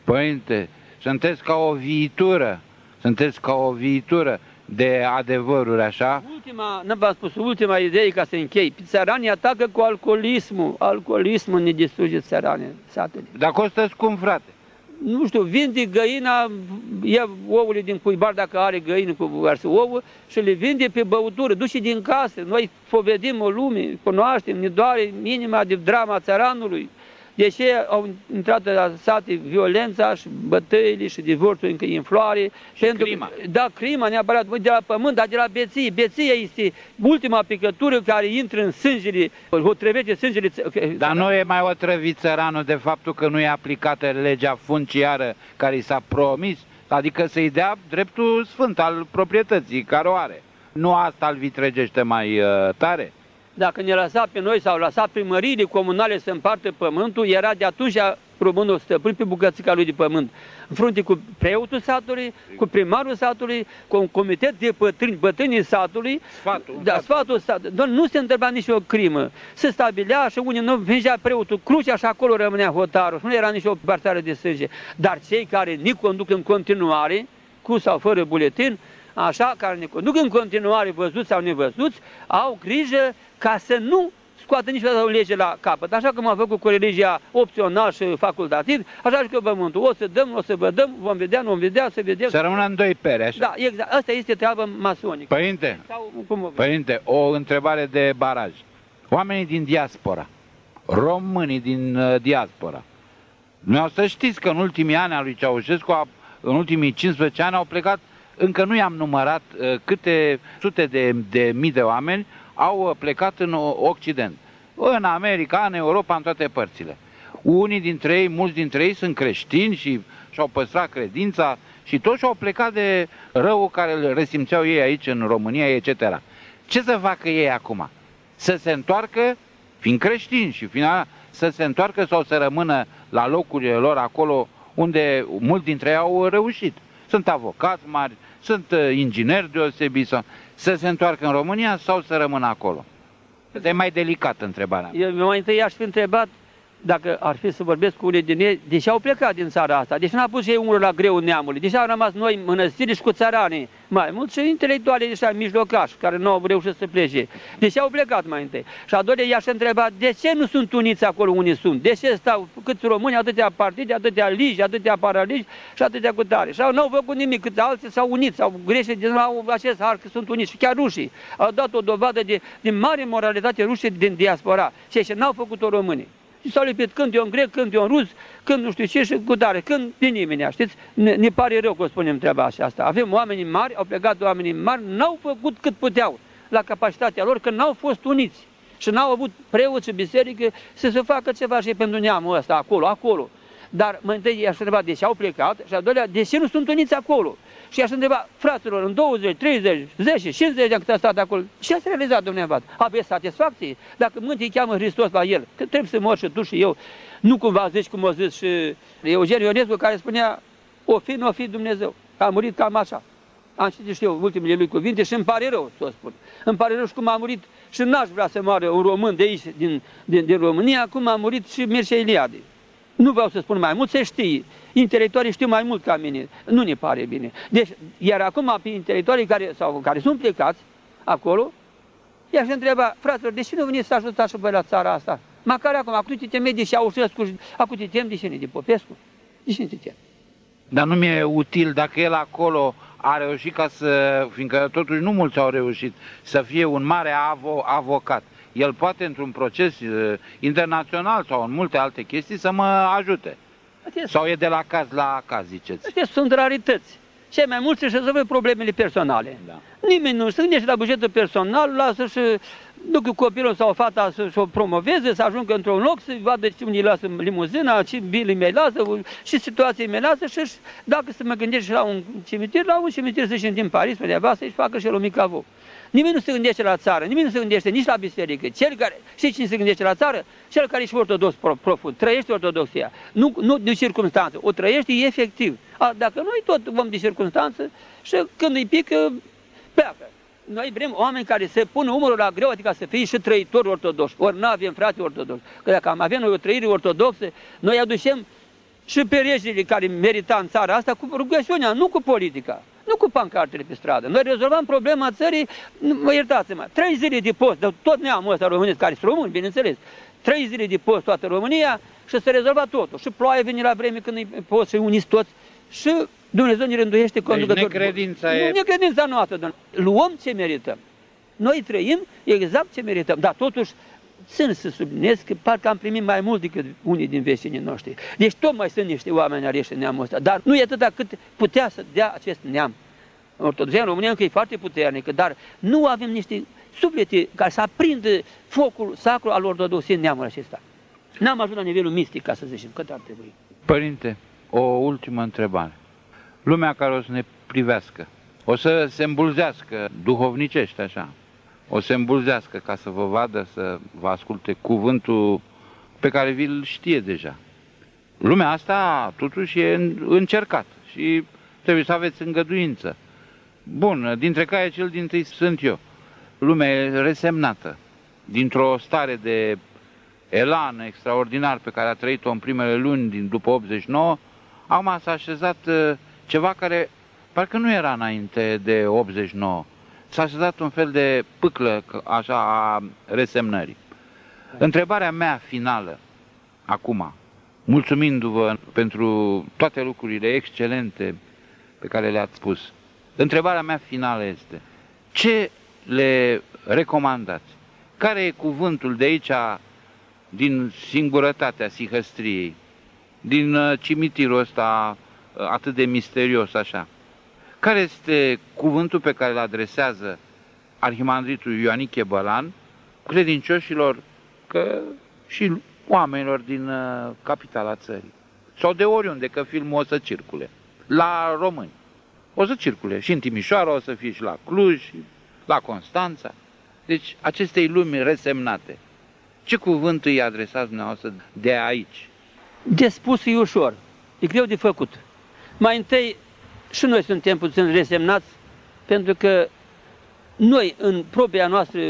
părinte, sunteți ca o viitură, sunteți ca o viitură de adevăruri, așa?
Ultima, nu v-am spus, ultima idee ca să închei. Țăranii atacă cu alcoolismul. Alcoolismul ne distruge țăranii, satele.
Dar costă scump, frate.
nu știu, vinde găina, ia ouăle din cuibar dacă are găină cu varsă ouă și le vinde pe băutură, duce din casă. Noi povedim o lume, cunoaștem, ne doare inima de drama țăranului. De ce au intrat la sate violența și bătăile și divorțul încă în floare? Și
crima.
Da, crima neapărat, Băi, de la pământ, dar de la beție. Beția este ultima picătură care intră în sângele, otrăvește sângele. ță-
Dar nu e mai otrăvit țăranul de faptul că nu e aplicată legea funciară care i s-a promis, adică să-i dea dreptul sfânt al proprietății care o are. Nu asta îl vitregește mai uh, tare?
Dacă ne lăsa pe noi sau lăsa primăriile comunale să împartă pământul, era de atunci românul stăpân pe bucățica lui de pământ. În frunte cu preotul satului, cu primarul satului, cu un comitet de bătrâni, bătrânii satului,
Sfatul.
da, sfatul statului. Doar nu se întâmpla nicio crimă. Se stabilea și unii nu vingea preotul crucea și acolo rămânea hotarul și nu era nicio parțare de sânge. Dar cei care ne conduc în continuare, cu sau fără buletin, așa, care ne conduc în continuare, văzuți sau nevăzuți, au grijă ca să nu scoată niciodată o lege la capăt. Așa cum am făcut cu religia opțional și facultativ, așa și cu pământul. O să dăm, o să vă dăm, vom vedea, nu vom vedea, să vedem.
Să rămână în doi pere, așa?
Da, exact. Asta este treabă masonică.
Părinte,
Sau cum o
Părinte, o întrebare de baraj. Oamenii din diaspora, românii din uh, diaspora, noi să știți că în ultimii ani al lui Ceaușescu, a- în ultimii 15 ani au plecat, încă nu i-am numărat uh, câte sute de, de mii de oameni au uh, plecat în uh, Occident. În America, în Europa, în toate părțile. Unii dintre ei, mulți dintre ei sunt creștini și și-au păstrat credința și toți și-au plecat de răul care îl resimțeau ei aici în România, etc. Ce să facă ei acum? Să se întoarcă, fiind creștini și fiind a- să se întoarcă sau să rămână la locurile lor acolo unde mulți dintre ei au reușit. Sunt avocați mari, sunt uh, ingineri deosebiți, sau- să se întoarcă în România sau să rămână acolo? Asta e mai delicată întrebarea. mea.
Eu mai întâi aș fi întrebat dacă ar fi să vorbesc cu unii din ei, de ce au plecat din țara asta? De ce n-a pus ei unul la greu neamului? De ce au rămas noi mănăstiri și cu țăranii? Mai mult și intelectuali ăștia mijlocași, care nu au reușit să plece. De ce au plecat mai întâi? Și a doilea i-aș întreba, de ce nu sunt uniți acolo unde sunt? De ce stau câți români, atâtea partide, atâtea ligi, atâtea paraligi și atâtea cu tare? Și au- n-au făcut nimic, cât alții s-au unit, sau greșit din la acest har că sunt uniți. Și chiar rușii au dat o dovadă de, de mare moralitate rușii din diaspora. Și ce n-au făcut-o românii. Și s-au lipit când e un grec, când e un rus, când nu știu ce și cu tare, când pe nimeni, știți? Ne, ne pare rău că o spunem treaba așa asta. Avem oamenii mari, au plecat oamenii mari, n-au făcut cât puteau la capacitatea lor, că n-au fost uniți. Și n-au avut preoți și biserică să se facă ceva și pentru neamul ăsta, acolo, acolo. Dar mai întâi i-aș întreba de ce au plecat și al doilea, de ce nu sunt uniți acolo? Și aș întreba, fraților, în 20, 30, 10, 50 de ani cât a stat acolo, ce ați realizat dumneavoastră? Aveți satisfacție? Dacă mântii cheamă Hristos la el, că trebuie să mor și tu și eu, nu cumva zici cum a zis și Eugen Ionescu care spunea, o fi, nu o fi Dumnezeu. A murit cam așa. Am citit și eu ultimele lui cuvinte și îmi pare rău să o spun. Îmi pare rău și cum a murit și n-aș vrea să moară un român de aici, din, din, din România, cum a murit și Mircea Eliade. Nu vreau să spun mai mult, se știe. Intelectualii știu mai mult ca mine. Nu ne pare bine. Deci, iar acum pe intelectualii care, sau, care sunt plecați acolo, i-aș întreba, fraților, de ce nu veniți să ajutați și voi la țara asta? Măcar acum, acum te temi de Ceaușescu, acum te temi de cine? De Popescu? De cine te temi?
Dar nu mi-e util dacă el acolo a reușit ca să, fiindcă totuși nu mulți au reușit, să fie un mare avo, avocat. El poate într-un proces uh, internațional sau în multe alte chestii să mă ajute.
Acestea,
Sau e de la caz la caz, ziceți.
acestea sunt rarități. Cei mai mulți își rezolvă problemele personale.
Da.
Nimeni nu se gândește la bugetul personal, lasă și ducă copilul sau fata să și o promoveze, să ajungă într-un loc, să vadă ce unii lasă limuzina, ce bilii mai lasă, și situații mai lasă și dacă să mă gândesc și la un cimitir, la un cimitir să-și din Paris, pe de să-și facă și el o mică avou. Nimeni nu se gândește la țară, nimeni nu se gândește nici la biserică. Cel care, și cine se gândește la țară? Cel care ești ortodox profund, trăiește ortodoxia. Nu, nu de circunstanță, o trăiește efectiv. A, dacă noi tot vom de circunstanță și când îi pică, pleacă. Noi vrem oameni care să pună umărul la greu, adică să fie și trăitori ortodoxi. Ori nu avem frate ortodoxi. Că dacă am avea noi o trăire ortodoxă, noi aducem și pe regele care merita în țara asta cu rugăciunea, nu cu politica. Nu cu pancartele pe stradă. Noi rezolvăm problema țării, mă iertați-mă, trei zile de post, de tot neamul ăsta românesc, care sunt români, bineînțeles, trei zile de post toată România și se rezolva totul. Și ploaie vine la vreme când e post și uniți toți și Dumnezeu ne rânduiește conducători.
Deci necredința
nu,
e-
necredința noastră, domnule. Luăm ce merităm. Noi trăim exact ce merităm, dar totuși țin să subliniez că parcă am primit mai mult decât unii din vecinii noștri. Deci tot mai sunt niște oameni aleși în neamul ăsta, dar nu e atâta cât putea să dea acest neam. Ortodoxia în România încă e foarte puternică, dar nu avem niște suflete care să aprindă focul sacru al ortodoxiei în neamul acesta. N-am ajuns la nivelul mistic, ca să zicem, cât ar trebui.
Părinte, o ultimă întrebare. Lumea care o să ne privească, o să se îmbulzească duhovnicește așa, o să se îmbulzească ca să vă vadă, să vă asculte cuvântul pe care vi-l știe deja. Lumea asta totuși e în- încercată și trebuie să aveți îngăduință. Bun, dintre care cel din tâi sunt eu. Lumea e resemnată, dintr-o stare de elan extraordinar pe care a trăit-o în primele luni din după 89, acum s-a așezat uh, ceva care parcă nu era înainte de 89. S-a așezat un fel de pâclă c- așa a resemnării. Întrebarea mea finală, acum, mulțumindu-vă pentru toate lucrurile excelente pe care le-ați spus, întrebarea mea finală este, ce le recomandați? Care e cuvântul de aici din singurătatea sihăstriei, din uh, cimitirul ăsta uh, atât de misterios așa. Care este cuvântul pe care îl adresează arhimandritul Ioaniche Bălan credincioșilor că și oamenilor din uh, capitala țării? Sau de oriunde, că filmul o să circule. La români. O să circule și în Timișoara, o să fie și la Cluj, și la Constanța. Deci acestei lumi resemnate. Ce cuvânt îi adresați dumneavoastră de aici?
De spus e ușor, e greu de făcut. Mai întâi, și noi suntem puțin resemnați, pentru că noi, în propria noastră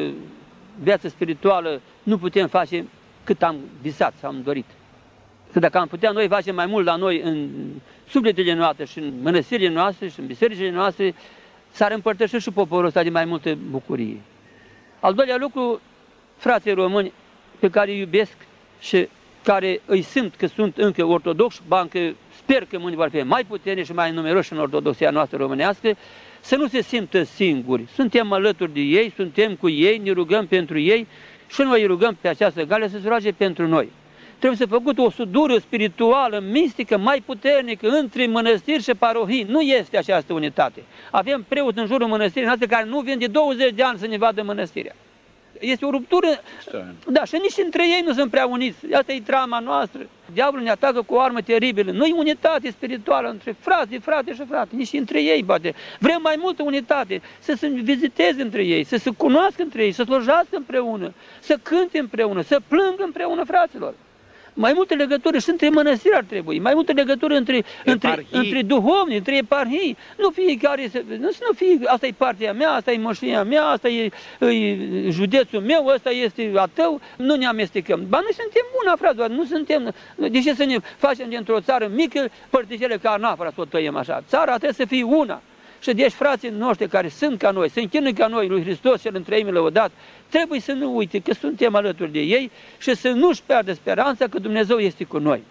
viață spirituală, nu putem face cât am visat sau am dorit. Că dacă am putea noi face mai mult la noi în sufletele noastre și în mănăstirile noastre și în bisericile noastre, s-ar împărtăși și poporul ăsta de mai multă bucurie. Al doilea lucru, frații români pe care îi iubesc și care îi simt că sunt încă ortodoxi, bancă sper că mâine vor fi mai puternici și mai numeroși în ortodoxia noastră românească, să nu se simtă singuri. Suntem alături de ei, suntem cu ei, ne rugăm pentru ei și noi îi rugăm pe această gale să se roage pentru noi. Trebuie să făcut o sudură spirituală, mistică, mai puternică între mănăstiri și parohii. Nu este această unitate. Avem preoți în jurul mănăstirii noastre care nu vin de 20 de ani să ne vadă mănăstirea. Este o ruptură,
Straniu.
da, și nici între ei nu sunt prea uniți. Asta e trama noastră. Diavolul ne atacă cu o armă teribilă. Nu unitate spirituală între frate, frate și frate, nici între ei, poate. Vrem mai multă unitate, să se viziteze între ei, să se cunoască între ei, să slujească împreună, să cânte împreună, să plângă împreună, fraților. Mai multe legături și între mănăstiri ar trebui, mai multe legături între, între,
Eparhii.
între duhovni, între eparhii. Nu fiecare, să, nu, să nu fie, asta e partea mea, asta e moșia mea, asta e, e județul meu, ăsta este a tău, nu ne amestecăm. Ba, noi suntem una, frate, nu suntem, de ce să ne facem dintr-o țară mică părticele ca anafra să o tăiem așa? Țara trebuie să fie una. Și deci frații noștri care sunt ca noi, sunt chinuie ca noi, lui Hristos cel întreimii lăudat, trebuie să nu uite că suntem alături de ei și să nu-și piardă speranța că Dumnezeu este cu noi.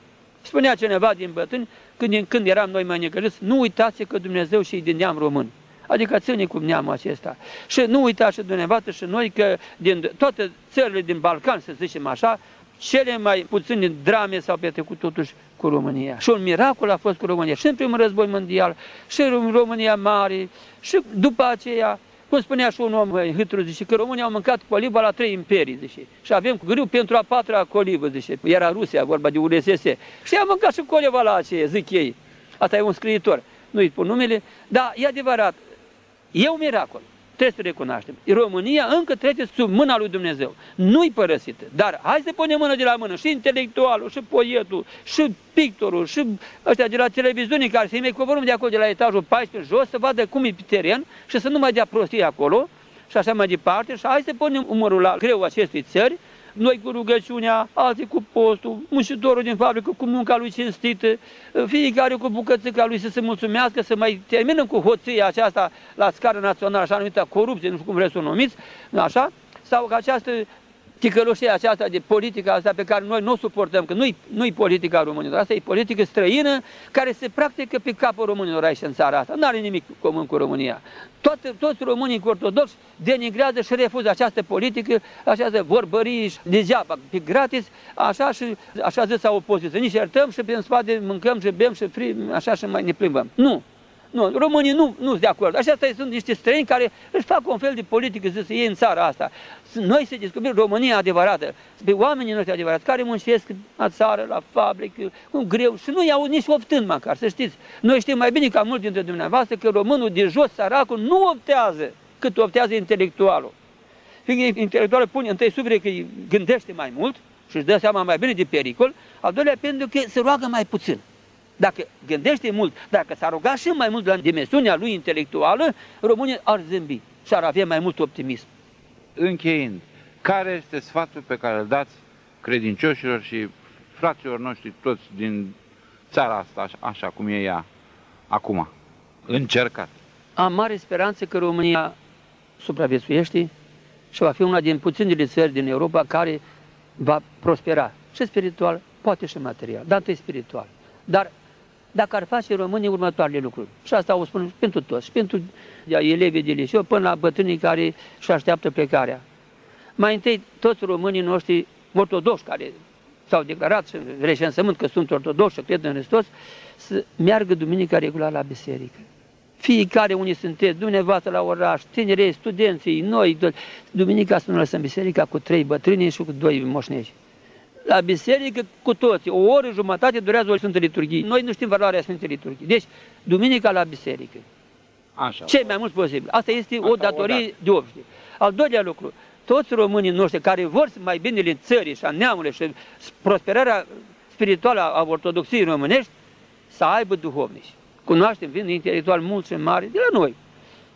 Spunea cineva din bătrâni, când din când eram noi mai necăliți, nu uitați că Dumnezeu și din neam român. Adică ține cu neamul acesta. Și nu uitați și dumneavoastră și noi că din toate țările din Balcan, să zicem așa, cele mai puține drame s-au petrecut totuși cu România. Și un miracol a fost cu România, și în primul război mondial, și în România mare, și după aceea, cum spunea și un om hâtru, zice că România au mâncat coliba la trei imperii, zice. Și avem grâu pentru a patra colivă, zice. Era Rusia, vorba de URSS. Și a mâncat și coliba la aceea, zic ei. Asta e un scriitor, nu-i spun numele, dar e adevărat, e un miracol. Trebuie să recunoaștem. România încă trece sub mâna lui Dumnezeu. Nu-i părăsită. Dar hai să punem mână de la mână și intelectualul, și poetul, și pictorul, și ăștia de la televiziune care se mai coborâm de acolo, de la etajul 14 jos, să vadă cum e pe teren și să nu mai dea prostii acolo și așa mai departe. Și hai să punem umărul la greu acestei țări, noi cu rugăciunea, alții cu postul, muncitorul din fabrică cu munca lui cinstită, fiecare cu bucățica lui să se mulțumească, să mai terminăm cu hoția aceasta la scară națională, așa numită corupție, nu știu cum vreți să o numiți, așa, sau că această ticăloșia aceasta de politica asta pe care noi nu o suportăm, că nu-i, nu-i politica românilor, asta e politică străină care se practică pe capul românilor aici în țara asta. Nu are nimic comun cu România. Toate, toți românii ortodoxi denigrează și refuză această politică, această vorbărie și degeaba, pe gratis, așa și așa zis opoziție. Nici iertăm și pe în spate mâncăm și bem și fri, așa și mai ne plimbăm. Nu, nu, românii nu, nu sunt de acord. Așa sunt niște străini care își fac un fel de politică, zis, ei în țara asta. Noi să descoperim România adevărată, pe oamenii noștri adevărați, care muncesc la țară, la fabrică, cu greu și nu iau nici oftând măcar, să știți. Noi știm mai bine ca mulți dintre dumneavoastră că românul de jos, săracul, nu optează cât optează intelectualul. Fiindcă intelectualul pune întâi suflet că gândește mai mult și își dă seama mai bine de pericol, al doilea pentru că se roagă mai puțin. Dacă gândește mult, dacă s-ar ruga și mai mult la dimensiunea lui intelectuală, românii ar zâmbi și ar avea mai mult optimism.
Încheind, care este sfatul pe care îl dați credincioșilor și fraților noștri toți din țara asta, așa, așa cum e ea acum? Încercat.
Am mare speranță că România supraviețuiește și va fi una din puținele țări din Europa care va prospera și spiritual, poate și material, dar întâi spiritual. Dar dacă ar face românii următoarele lucruri. Și asta o spun pentru toți, și pentru elevii de liceu, până la bătrânii care își așteaptă plecarea. Mai întâi, toți românii noștri ortodoxi care s-au declarat și reșensământ că sunt ortodoxi și cred în Hristos, să meargă duminica regulat la biserică. Fiecare unii sunteți, dumneavoastră la oraș, tinerii, studenții, noi, duminica să nu lăsăm biserica cu trei bătrâni și cu doi moșnești la biserică cu toți. O oră jumătate durează o Sfântă Liturghie. Noi nu știm valoarea Sfântei Liturghii. Deci, duminica la biserică.
Așa.
Ce mai mult posibil. Asta este Asta o datorie
o
de obște. Al doilea lucru, toți românii noștri care vor mai binele țării și a neamului și prosperarea spirituală a ortodoxiei românești, să aibă duhovnici. Cunoaștem, vin intelectual mulți și mari de la noi,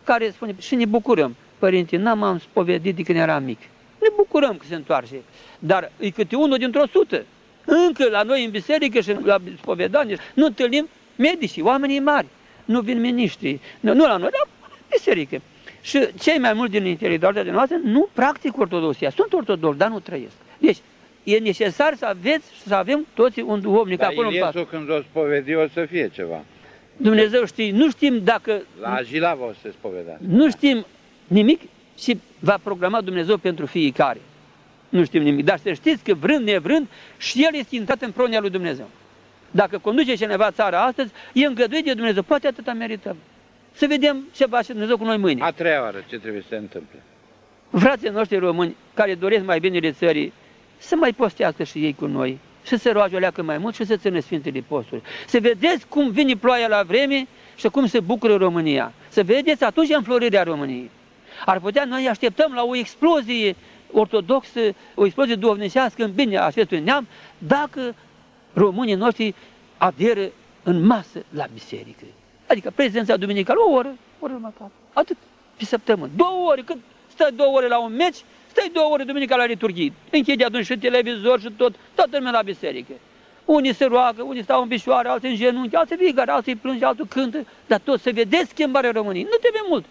care spune și ne bucurăm. Părinte, n-am am spovedit de când eram mic. Ne bucurăm că se întoarce. Dar e câte unul dintr-o sută. Încă la noi în biserică și la spovedanie nu întâlnim medici, oamenii mari. Nu vin miniștri. Nu, nu la noi, la biserică. Și cei mai mulți din intelectualitatea noastră nu practic ortodoxia. Sunt ortodoxi, dar nu trăiesc. Deci, e necesar să aveți și să avem toți un duhovnic
Dar
acolo în
Iliesu când o spovedi o să fie ceva.
Dumnezeu știe, nu știm dacă...
La Ajilava o să se spovedea.
Nu știm nimic și va programa Dumnezeu pentru fiecare. Nu știm nimic, dar să știți că vrând nevrând și El este intrat în pronia lui Dumnezeu. Dacă conduce cineva țara astăzi, e îngăduit de Dumnezeu, poate atâta merităm. Să vedem ce face Dumnezeu cu noi mâine.
A treia oară ce trebuie să se întâmple.
frații noștri români care doresc mai binele țării să mai postească și ei cu noi și să roage o leacă mai mult și să țină Sfintele Posturi. Să vedeți cum vine ploaia la vreme și cum se bucură România. Să vedeți atunci înflorirea României. Ar putea noi așteptăm la o explozie ortodoxă, o explozie duhovnicească în bine a acestui neam, dacă românii noștri aderă în masă la biserică. Adică prezența duminicală, o oră, o oră jumătate, atât pe săptămână. Două ore, cât stai două ore la un meci, stai două ore duminica la liturghie. Închide atunci și televizor și tot, toată lumea la biserică. Unii se roagă, unii stau în picioare, alții în genunchi, alții vigare, alții plânge, alții cântă, dar tot să vedeți schimbarea României. Nu trebuie mult.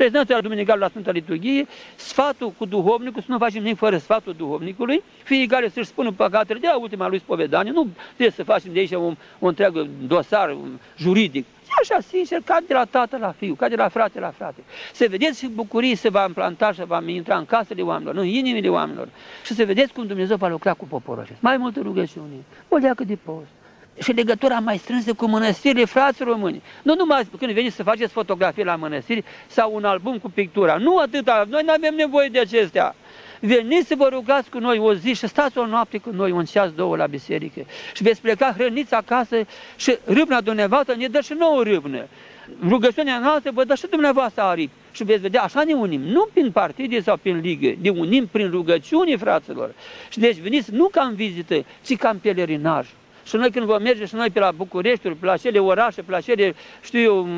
Prezența la Duminicală la Sfânta Liturghie, sfatul cu duhovnicul, să nu facem nimic fără sfatul duhovnicului, fiecare să-și spună păcatele de la ultima lui spovedanie, nu trebuie să facem de aici un, un întreg dosar un juridic. E așa, sincer, ca de la tată la fiu, ca de la frate la frate. Să vedeți și bucurii se va implanta și va intra în casele oamenilor, în inimile oamenilor. Și să vedeți cum Dumnezeu va lucra cu poporul acesta. Mai multe rugăciuni, o leacă de post și legătura mai strânsă cu mănăstirile frați români. Nu numai când veniți să faceți fotografii la mănăstiri sau un album cu pictura. Nu atâta, noi nu avem nevoie de acestea. Veniți să vă rugați cu noi o zi și stați o noapte cu noi, un ceas, două la biserică. Și veți pleca hrăniți acasă și râbna dumneavoastră ne dă și nouă râbnă. Rugăciunea noastră vă dă și dumneavoastră aripi. Și veți vedea, așa ne unim, nu prin partide sau prin ligă, ne unim prin rugăciuni, fraților. Și deci veniți nu ca în vizită, ci ca în pelerinaj. Și noi când vom merge și noi pe la București, pe la acele orașe, pe la acele, știu eu,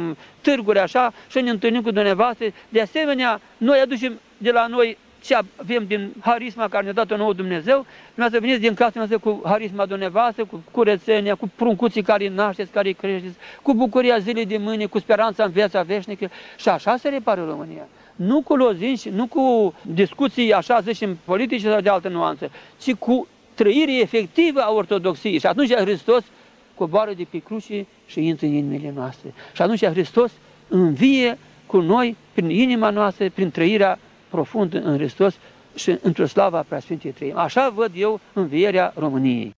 târguri așa, și ne întâlnim cu dumneavoastră, de asemenea, noi aducem de la noi ce avem din harisma care ne-a dat-o nouă Dumnezeu, să veniți din casa noastră cu harisma dumneavoastră, cu curățenia, cu pruncuții care îi nașteți, care îi creșteți, cu bucuria zilei de mâine, cu speranța în viața veșnică. Și așa se repară România. Nu cu lozinci, nu cu discuții, așa zicem, politice sau de altă nuanță, ci cu trăire efectivă a ortodoxiei. Și atunci Hristos coboară de pe cruce și intră în inimile noastre. Și atunci Hristos învie cu noi, prin inima noastră, prin trăirea profundă în Hristos și într-o slavă a Preasfintei Trăim. Așa văd eu învierea României.